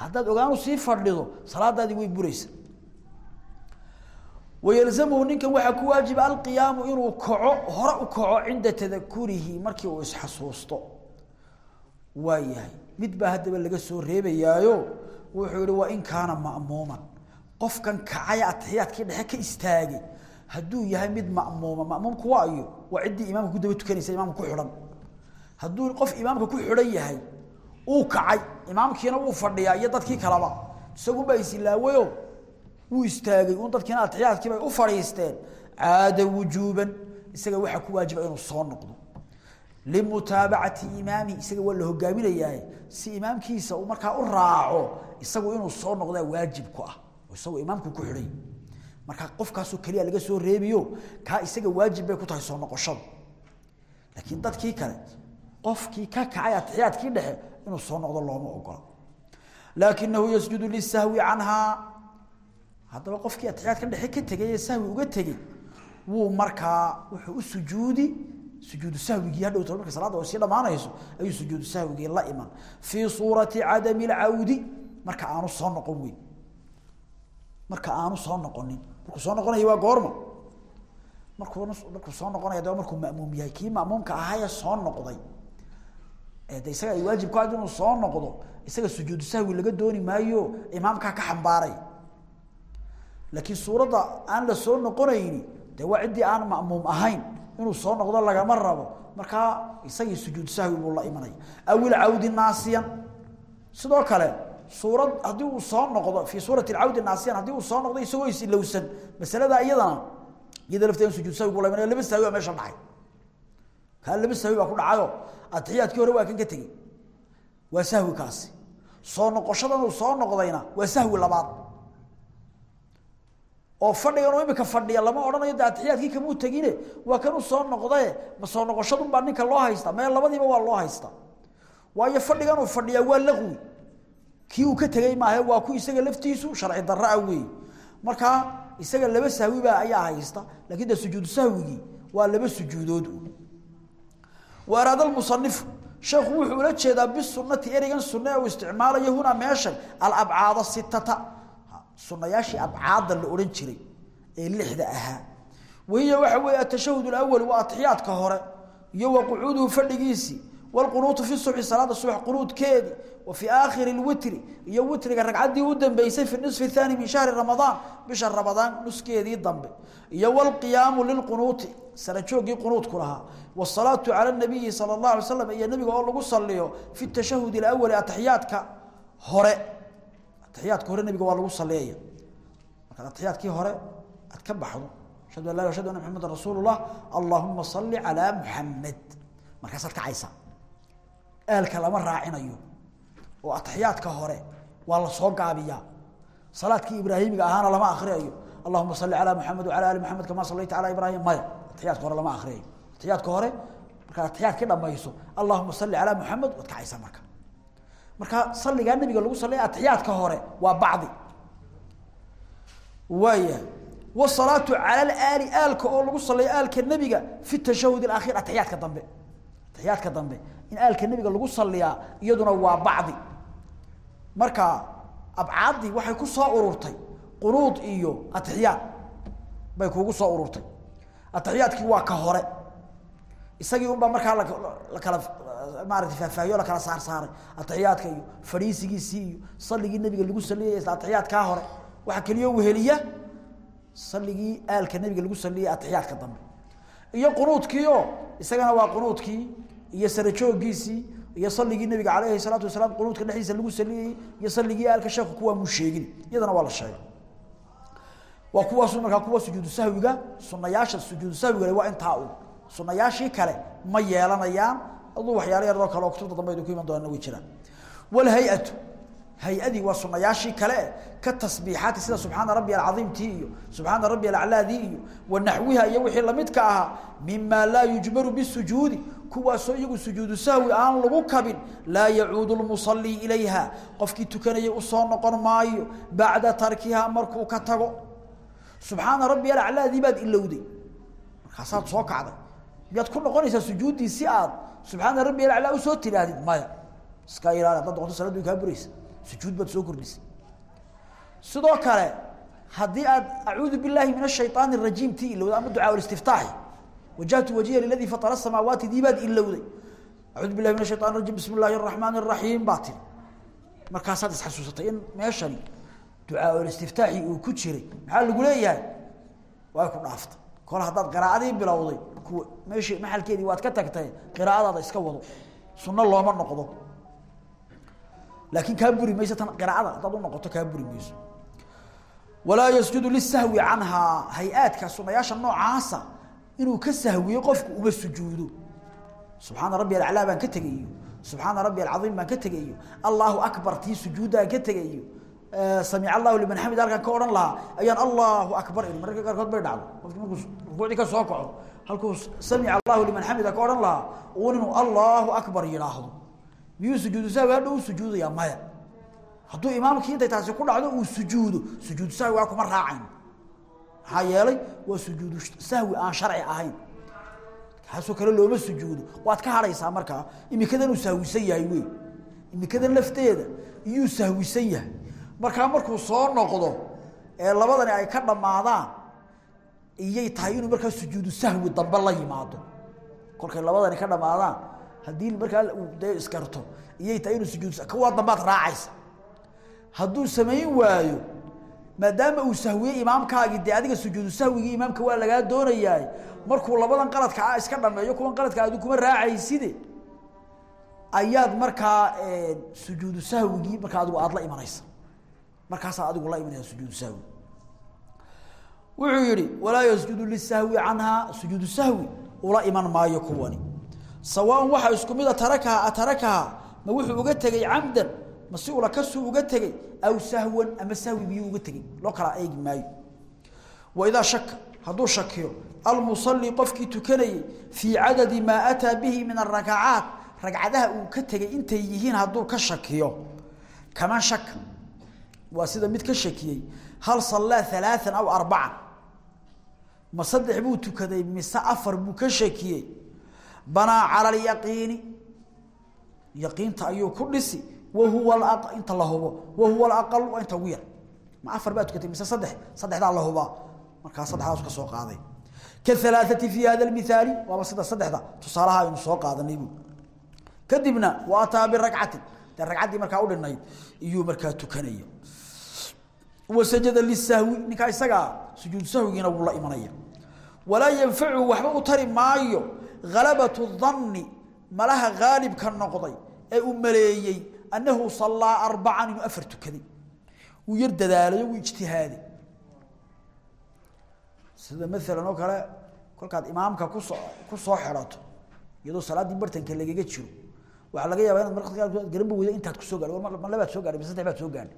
Haddaad ogaanu sii fadhido salaadaadii way buraysaa wayalzamhu ninkan waxaa ku waajiba alqiyaamu inuu kaco hore u kaco cinda tadakurihi markii uu isxasuusto waa yahay mid baa haddaba laga soo reebayaayo wuxuu yihi wa in kaana ma'muuman qofkan kacay atixiyaadkii dhexe ka istaagay hadduu yahay mid ma'muuma ma'muumku waa iyo waa ciddii imaamka ku daba tukanaysa imaamka ku xidhan hadduu qof imaamka ku xidhan yahay uu kacay imaamkiina wuu fadhiyaa iyo dadkii kaleba isagunbaa isilaawayo wuu istaagay un dadkiina atixiyaadkiibay u fadhiisteen caada wujuuban isaga waxaa ku waajiba inuu soo noqdo. Limutaabacati imaami isaga waa la hogaaminayaa si imaamkiisa markaa u raaco isagu inuu soo noqdaa waajib ku ah isagu imaamku ku xidhay. Marka qofkaasoo keliya laga soo reebiyo kaa isaga waajib bay ku tahay soo noqoshada laakiin dadkii kale qofkii ka kacay atixiyaadkii dhexe inuu soo noqdo looma ogola. Laakinahu yasjudu lisahwi canhaa haddaba qofkii atixiyaadka dhexe ka tegay ee sahwi uga tegey wuu markaa wuxuu u sujuudi sujuudu sahwigii hadhowta marka salaadda oo sii dhammaanayso ayuu sujuudu sahwigii la iman. Fii suurati cadami alcawdi marka aanu soo noqon weyn. Marka aanu soo noqonin. Markuu soo noqonayo waa goorma. Markuu soo noqonayo daba markuu ma'muum yahay kii ma'muumka ahaayee soo noqday. De isaga ay waajib ku ahayd inuu soo noqdo isaga sujuudu sahwi laga dooni maayo imaamkaa ka xambaaray laakiin suuradda aan la soo noqonayni dee waa aan ma'muum ahayn inuu soo noqdo lagama rabo. Markaa isagii sujuud sahwi buu la imanaya. Awil cawdi naasiyan. Sidoo kale suurad haddii uu soo noqdo fii suurati cawdi naasiyan haddii uu soo noqdo isagoo isilowsan masalada iyadana iyada lafteeda sujuud sahwi buu la imanaya. Laba sahwi baa meesha dhacay. Kaa laba sahwi baa ku dhacayo. Atixiyaadkii hore waa kan ka tegey. Waa sahwi kaasi. Soo noqoshadan uu soo noqdayna waa sahwi labaad oo fadhigan imika fadhiya lama odhanayo de atixiyaadkii kamuu tegine? Waa kan u soo noqdae ma soo noqoshadun baa ninka loo haysta meel labadiiba waa loo haysta. Waayo fadhigan uu fadhiyaa waa laqwi kii uu ka tegey maahe waa ku isaga laftiisu sharci darro ah weeye. Markaa isaga laba sahwi baa ayaa haysta laakiin de sujuudu sahwigii waa laba sujuudood. Lmusanifu sheekhu wuxuu ula jeedaa bisunati ereygan sunne uu isticmaalayo hunaa meeshan alabcaada sitata sunayaashii abcaadda la odhan jiray ee lixda ahaa. Wahiya waxa weeye atashahud alawal waa atixiyaadka hore iyo wa qucuuduhu fadhigiisii waalqunuutu fi subxi salaada subax qunuudkeedii wa fii aakhiri lwitri iyo witriga ragcaddii u dambeysay fi nisfi thaani min shahri ramadaan bisha ramadaan nuskeedii dambe. Iyo waalqiyaamu lilqunuuti sara jooggii qunuudku lahaa. Waasalaatu cala nabiyi sala allah alay slam iyo nebiga oo lagu saliyo fi tashahud alawali atixiyaadka hore atixiyaadka hore nabiga waa lagu saleeya. Markaad atixiyaadkii hore aad ka baxdo ashhadu an la ilaha ashhadu anna muxamadan rasuulullah allahuma salli calaa muxamed markaasaad kacaysaa aalka lama raacinayo. Oo atixiyaadka hore waa la soo gaabiyaa. Salaadkii ibraahimiga ahaana lama akriyayo allahuma salli calaa muxamed wacala ali muxamed kama sallayta calaa ibraahim. Maya atixiyaadka hore lama akriyayo atixiyaadka hore markaad atixiyaadkii dhamayso allahuma salli calaa muxamed waad kacaysaa marka marka saligaa nabiga lagu saleeya atixiyaadka hore waa bacdi. Waaya wasalaatu cala alaali aalka oo lagu saleeyo aalka nebiga fi tashahud alakhiir atixiyaadka dambe. Atixiyaadka dambe. In aalka nebiga lagu saliyaa iyaduna waa bacdi. Marka abcaadii waxay ku soo ururtay qunuud iyo atixiyaad bay kuugu soo ururtay. Atixiyaadkii waa ka hore. Isagii unbaa markaa la kala maarata faahfaahiyo la kala saar saaray atixiyaadka iyo fadhiisigiisii iyo saligii nabiga lagu saliyay isla atixiyaadkaa hore. Waxaa keliyo weheliya saligii aalka nabiga lagu saliyay atixiyaadka dambe. Iyo qunuudkiioo isagana waa qunuudkii iyo sarajoogiisii iyo saligii nabiga calayhi salaatu wasalaam qunuudka dhexdiisa lagu saliyey iyo saligii aalka sheeku kuwaa muu sheegin. Iyadana waa la sheegay. Waa kuwaasu markaa kuwa sujuudu sahwiga sunayaasha sujuudu sahwiga waa intaa un sunayaashii kale ma yeelanayaan aduu waxyaalo yaroo kale oo kutubta dambe ku iman doonana way jiraan walhay-atu hay'adii waa sunayaashii kale ka tasbiixaati sida subxaana rabbi alcaiimtii iyo subxaana rabbi alaclaadii iyo wanaxwiha iyo wixii lamidka ahaa mima laa yujbaru bisujuudi kuwaasoo iyagu sujuudu sahwi aan lagu kabin laa yacuudu lmusalii ilayha qofkii tukanayay u soo noqon maayo bacda tarkiha markuu ka tago. Subxaana rabbi alaclaadii baad ilowday markaasaad soo kacday miyaad ku noqonaysaa sujuuddii si aad subxaana rabbi alaclaa usoo tidhaahdid maya iska ilaali haddaad noqoto salaad way kaa buraysa sujuud baad soo kordhisay sidoo kale haddii aad acuudu billahi min ashayطaan الrajiim tii ilowda ama ducaa اlistiftaaxi wajahtu wajiya liladii faطara الsamaawaati dii baad ilowday acuudu billahi min ashayطan rajim bismi اllahi الraxmaan الraxiim baa tiri markaasaad isxasuusatay in meeshani ducaa ulistiftaaxi uu ku jiray maxaa lagu leeyahay way ku dhaaftay kol haddaad qiraacadii bilowday kuwa meeshii maxalkeedii waad ka tagtay qiraacadaada iska wado sunno looma noqdo. Laakiin kaa buri mayso tan qiraacada haddaad u noqoto kaa buri mayso. Walaa yasjudu lisahwi canhaa hay'aadka sunayaasha noocaasa inuu ka sahwiyo qofku uma sujuudo. Subxaana rabbi alaclaa baan ka tegay iyo subxaana rabbi alcaiim baan ka tegay iyo allahu akbar tii sujuuddaan ka tegay iyo samic allahu liman xamid halkaan ka odhan lahaa ayaan allahu akbar iri mararka qaarkood bay dhacdo. Qofki ka soo kaco halkuu samic allahu liman xamida ka odhan lahaa uun inuu allahu akbar yidhaahdo miyuu sujuudu sahwi hadha u maya. Hadduu imaamkii intay taasi ku dhacdo uu sujuudo. Sujuudu sahwi waa kuma raacayn maxaa yeelay waa sujuudu sahwi aan sharci ahayn. Kaasoo kale looma sujuudo. Waad ka hadhaysaa markaa imikadan uu sahwisan yahay wey imikadan lafteeda iyuu sahwisan yahay markaa markuu soo noqdo ee labadani ay ka dhammaadaan iyay tahay inuu markaa sujuudu sahwi dambe la yimaado. Kolkay labadani ka dhamaadaan haddii markaa dee iskarto iyay tahay inuu sujuud kuwaa dambaad raacaysa. Hadduu samayn waayo maadaama uu sahwiyey imaamkaagii dee adiga sujuudu sahwigii imaamka waa lagaa doonayaa markuu labadan qaladka ah iska dhameeyo kuwan qaladka adu kuma raacayside ayaad markaa sujuudu sahwigii markaa adigu aada la imanaysa markaasaa adigu la imanaysa sujuudu sahwi. Wuxuu yihi walaa yasjudu lisahwi canhaa. Sujuudu sahwi ula iman maayo kuwani. Sawaan waxaa isku mida tarakaha atarakaha ma wuxuu uga tegey camdan? Ma si ula kasuu uga tegey? Aw sahwan ama sahwi miyuu uga tegey? Loo kala eegi maayo. Waidaa shaka hadduu shakiyo almusalli qofkii tukanayey fii cadadi maa ataa bihi min arakacaat ragcadaha uu ka tegey intay yihiin hadduu ka shakiyo. Kaman shaka waa sida mid ka shakiyey. Hal sallaa alaaan aw arbacan ma saddex buu tukaday mise afar buu ka shakiyey. Banaa cala alyaqiini yaqiinta ayuu ku dhisi. Wahuwa inta la hubo. Wahuwa alaqal waa inta ugu yar. Ma afar baa tukatay mise saddex saddexdaa la hubaa. Markaa saddexdaas ka soo qaaday. Kahalaaثati fi hada lmithaali waaba sida saddexda. Tusaalaha aynu soo qaadanay buu. Kadibna wa ataa biragcatin dee ragcaddii markaa udhinayd iyuu markaa tukanaya wasajada lisahwi ninkaa isagaa sujuud sahwigiina wuu la imanaya. Walaa yanfacu waxba u tari maayo halabatu danni malaha haalibka noqday ee uu maleeyey annahu sallaa arbacan inuu afar tukaday wuu yar dadaalayo wuu ijtihaaday. Sida maalan oo kale kolkaad imaamka ku soo ku soo xidhato iyadoo salaaddii bartanka lagaga jiro waxaa laga yaabaa inaad marka qaarkood weyda intaad ku soo gaadhay ma labaad soo gaadhay mise saddex baad soo gaadhay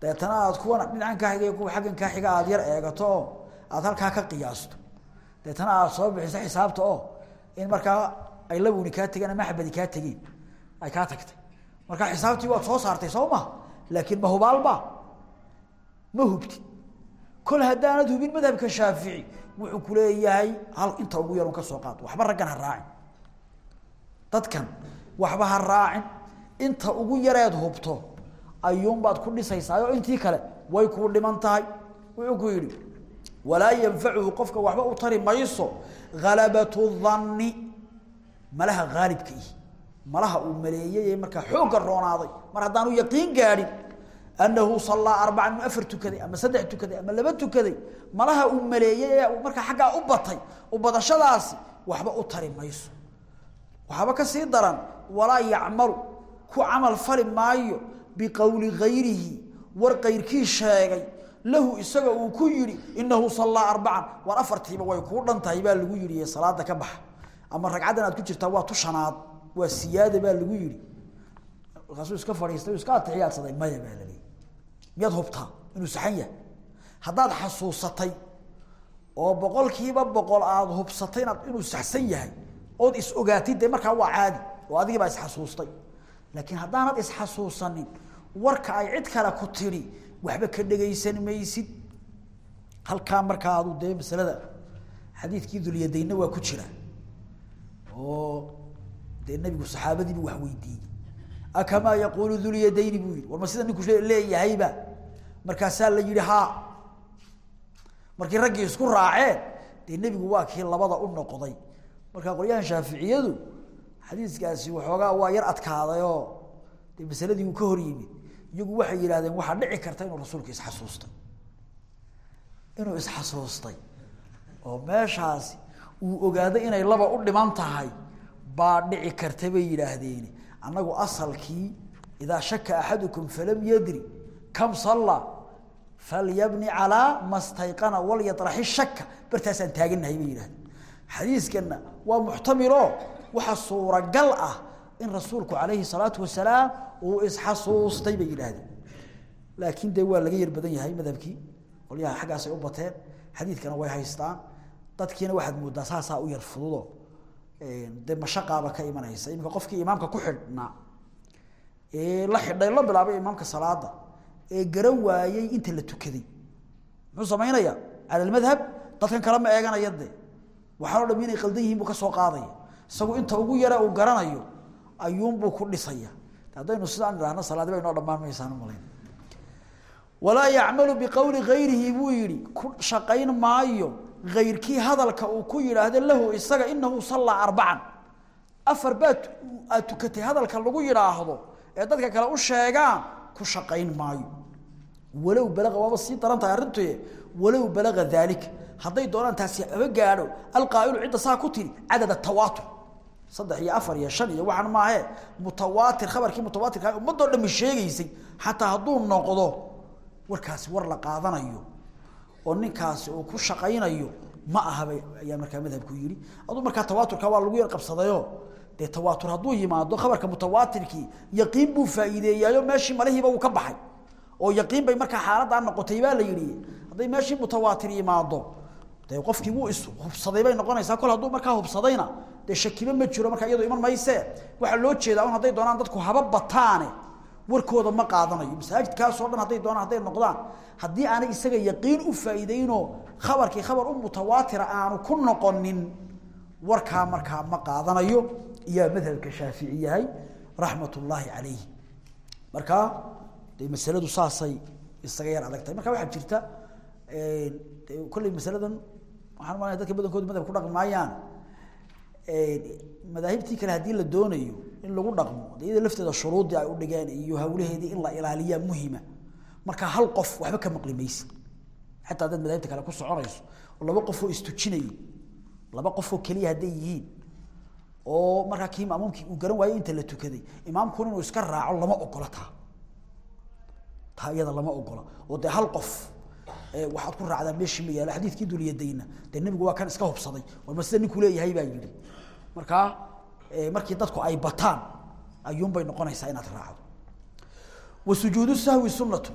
deetana aad kuwana dhinacan kaa xiga kuwa xaggan kaa xiga aad yar eegato oo aad halkaa ka qiyaasto deetana aad soo bixiso xisaabta oo in markaa ay labuni kaa tegeen ama xabadi kaa tegeen ay kaa tagtay. Markaa xisaabtii waad soo saartay soo ma laakiin ma hubaalba ma hubtid kol haddaanad hubin madhabka shaafici wuxuu ku leeyahay hal inta ugu yarun ka soo qaad waxba raggan ha raacin. Dadkan waxba ha raacin. Inta ugu yareed hubto ayuunbaad ku dhisaysaa oo intii kale way kuu dhiman tahay. Wuxuu ku yidhi walaa yanfacuhu qofka waxba u tari mayso halabatu danni malaha haalibka malaha uu maleeyey ee markaa roonaaday mar haddaanu yaqiin gaadhin annahu sallaa arbacan mu afar ama saddex tukaday ama laba tukaday malaha uu maleeyey ee markaa u batay u badashadaasi waxba u tari mayso. Waxaaba ka sii daran walaa yacmalu ku camal fali maayo biqowli gayrihi war qayrkii sheegay. Lahu isaga uu ku yidhi inahu sallaa arbacan war afartiiba way kuu dhan baa lagu yidhi salaada ka baxa. Ama ragcaddan aad ku jirtaa waa tushanaad waa siyaada baa lagu yidhi. Markaasuu iska fadhiistay iska atixiyaadsaday maya baa laleeyahy miyaad hubtaa inuu saxan yahay? Haddaad xasuusatay oo boqolkiiba boqol aada hubsatay inaad inuu saxsan yahay ood is ogaatid dee markaa waa caadi oo adigii baa isxasuustay laakiin haddaanad isxasuusanin warka ay cid kale ku tidhi waxba ka dhegaysan maysid. Halkaa markaa adu dee masalada xadiidkii dulyadaynna waa ku jira. Oo dee nabigu saxaabadiibu wax weydiiyey. Akamaa yaquulu dulyadayni buu yihi war sida ninku leeyahayba? Markaasaa la yihi haa. Markii raggii isku raaceen dee nebigu waa kii labada u noqday. Marka qolyahan shaaficiyadu xadiiskaasi waxoogaa waa yar adkaadayoo dee masaladii uu ka hor yimid iyagu waxay yidhahdeen waxaa dhici karta inuu rasuulku isxasuustay inuu isxasuustay oo meeshaasi uu ogaaday inay laba u dhiman tahay baa dhici karta bay yidhaahdeen. Annagu asalkii idaa shaka axadukum falam yadri kam sallaa falyabni calaa ma stayqana walyatraxi shaka bartaasaan taaganahay bay yidhahdeen xadiiskana waa muxtamilo waxa suuragal ah in rasuulku calayhi salaatu wasalaam uu isxasuustay bay yidhaahdeen laakiin dee waa laga yar badan yahay madhabkii. Qolyaha xaggaasay u bateen xadiidkana way haystaan. Dadkiina waxaad moodaa saasaa u yar fududo. Dee mashaqaaba ka imanaysa. Iminka qofkii imaamka ku xidhnaa ee la xidhay la bilaabay imaamka salaada ee garan waayey inta la tukaday. Muxuu samaynayaa? Cala dadkan kale ma eeganaya dee. Waxaan o dham inay qaldan yihiin buu ka soo qaadaya isagu inta ugu yara uu garanayo ayuunbuu ku dhisaya. Haddaynu sidaan idhaahno salaadi bay noo dhammaan maysaan umalayn walaa yacmalu biqowli gayrihi buu yihi ku shaqayn maayo. Ayrkii hadalka uu ku yidhaahdo lahu isaga inahu sallaa arbacan afar baa aad tukatay hadalka lagu yidhaahdo ee dadka kale u sheegaan ku shaqayn maayo. Walow balaga waaba sii daran tahay arrintu walow balaga daalika hadday doonaan taasi aba gaadho. Alqaa'ilu cidda saa ku tiri cadad atawaatur saddex iyo afar iyo shan iyo waxaan maahe mutawaatir khabarkii mutawaatirka ummadoo dhami sheegaysay. Xataa hadduu noqdo warkaasi war la qaadanayo oo ninkaasi uu ku shaqaynayo ma ahaba ayaa markaa madhabku yidhi. Aduu markaa tawaaturka waa lagu yar qabsadayo dee tawaatur hadduu yimaado khabarka mutawaatirkii yaqiin buu faa'iideeyaayo meeshii malihiiba uu ka baxay. Oo yaqiin bay markaa xaaladdaa noqotay baa la yidhi. Hadday meeshii mutawaatir yimaado dee qofkii wuu ishubsaday bay noqonaysaa. Kol hadduu markaa hubsadayna dee shakiba ma jiro markaa iyadoo iman mayse. Waxaa loo jeedaa un hadday doonaan dadku haba bataane warkooda ma qaadanayo. Masaajidkaasoo dhan hadday doonaan hadday noqdaan haddii aanay isaga yaqiin u faa'iideynoo khabarkii khabar u mutawaatira aanu ku noqonin warkaa markaa ma qaadanayo. Iyaa madhabka shaafici yahay raxmat ullaahi calayh markaa dee masaladu saasay isaga yar adag tahay. Marka waxaa jirta kolley masaladan waxaan umalaya dadka badankoodu madhab ku dhaqmi maayaan. Madaahibtii kale haddii la doonayo in lagu dhaqmo iyada lafteeda shuruuddii ay u dhigeen iyo hawlaheedii in la ilaaliyaa muhima marka hal qof waxba ka maqli maysi xataa haddaad madaahibta kale ku soconayso oo laba qofoo istujinayay laba qofoo keliya hadday yihiin oo markaa kii maamuumkii uu garan waayo inta la tukaday imaamkuna inuu iska raaco lama ogola taa. Taa iyada lama ogola. Oo dee hal qof waxaad ku raacdaa meeshii ma yaalo xadiidkii dulyadayna dee nebigu waa kan iska hubsaday war ma sida ninkuu leeyahay baa yidhi. Markaa markii dadku ay bataan ayuunbay noqonaysaa inaad raacdo. Wa sujuudu sahwi sunnatu.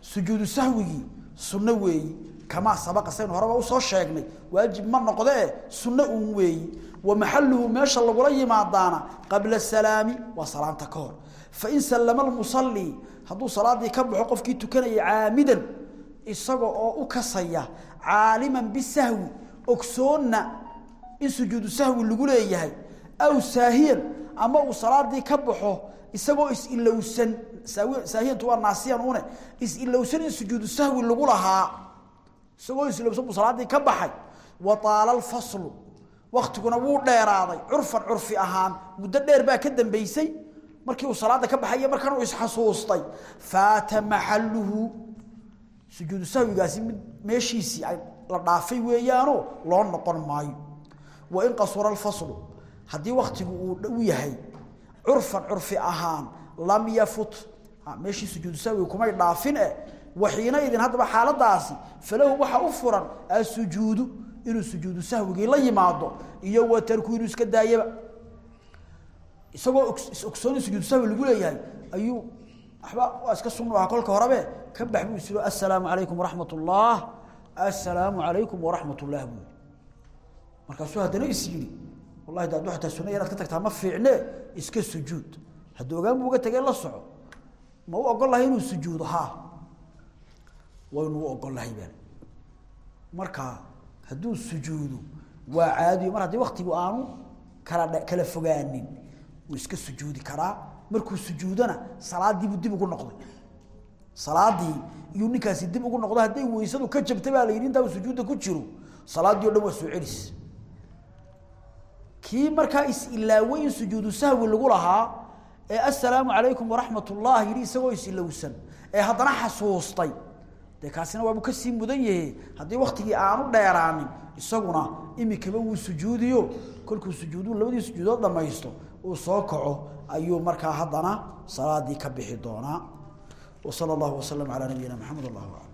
Sujuudu sahwigii sunno weeyi kamaa sabaqa saynu horeba u soo sheegnay. Waajib ma noqdee sunno uun weeyi wa maxaluhu meesha lagula yimaadaana qabla salaami waa salaanta ka hor. Fain sallama lmusallii hadduu salaadii ka baxo qofkii tukanayay caamidan isaga oo u kasaya caaliman bisahwi ogsoonna in sujuudu sahwi lagu leeyahay aw saahiyan ama uu salaadii ka baxo isagoo is-ilowsan saahiyantu waa naasiyan une is-ilowsan in sujuudu sahwi lagu lahaa isagoo is-ilowsan buu salaadii ka baxay. Wa taala alfaslu waktiguna wuu dheeraaday curfan curfi ahaan muddo dheer baa ka dambeysay markii uu salaada ka baxay iyo markan uu isxasuustay faata maxaluhu sujuudu sahwigaasi mid meeshiisii la dhaafay weeyaano loo noqon maayo wain qasura alfaslu haddii waktigu uu dhow yahay curfan curfi ahaan lam yafut meeshii sujuudu sahwiga kumay dhaafin eh waxiinaidin haddaba xaaladaasi falahu waxa u furan asujuudu inuu sujuudu sahwigii la yimaado iyo wa inuu iska daayaba isagoo in sujuudu sahwi lagu leeyahay ayuu waxba waa iska sunnu aha kolka horebe ka bax buu isiro assalaamu calaykum waraxmat ullah assalaamu calaykum waraxmat buu markaasuu haddana is yidhi wallahi da aduu xataa sunna yaraad ka tagtaa ma fiicne iska sujuud. Hadduu ogaan buu uga tegay la soco. Ma u ogol lahay inuu sujuudo haa waynu u ogol lahay baan marka hadduu sujuudo waa caadiyo mar haddii waktigu aanu kala kala fogaanin wuu iska sujuudi karaa. Markuu sujuudona salaadiibuu dib ugu noqday salaadii iyuu ninkaasi dib ugu noqdo hadday weysadu ka jabtay baa la yidhi intaa uu sujuudda ku jiro salaaddii o dhan waa soo celis. Kii markaa is-ilaaway in sujuudu sahwi lagu lahaa ee assalaamu calaykum waraxmat ullah yidhi isagoo is-ilowsan ee haddana xasuustay. Dee kaasina waabuu ka sii mudan yahe haddii waktigii aanu dheeraanin isaguna imikaba wuu sujuudiyo. Kolkuu sujuudu labadii sujuudood dhamaysto uu soo kaco ayuu markaa haddana salaadii ka bixi doonaa wsal اllah wslm lى nabiyina mxamed allah alam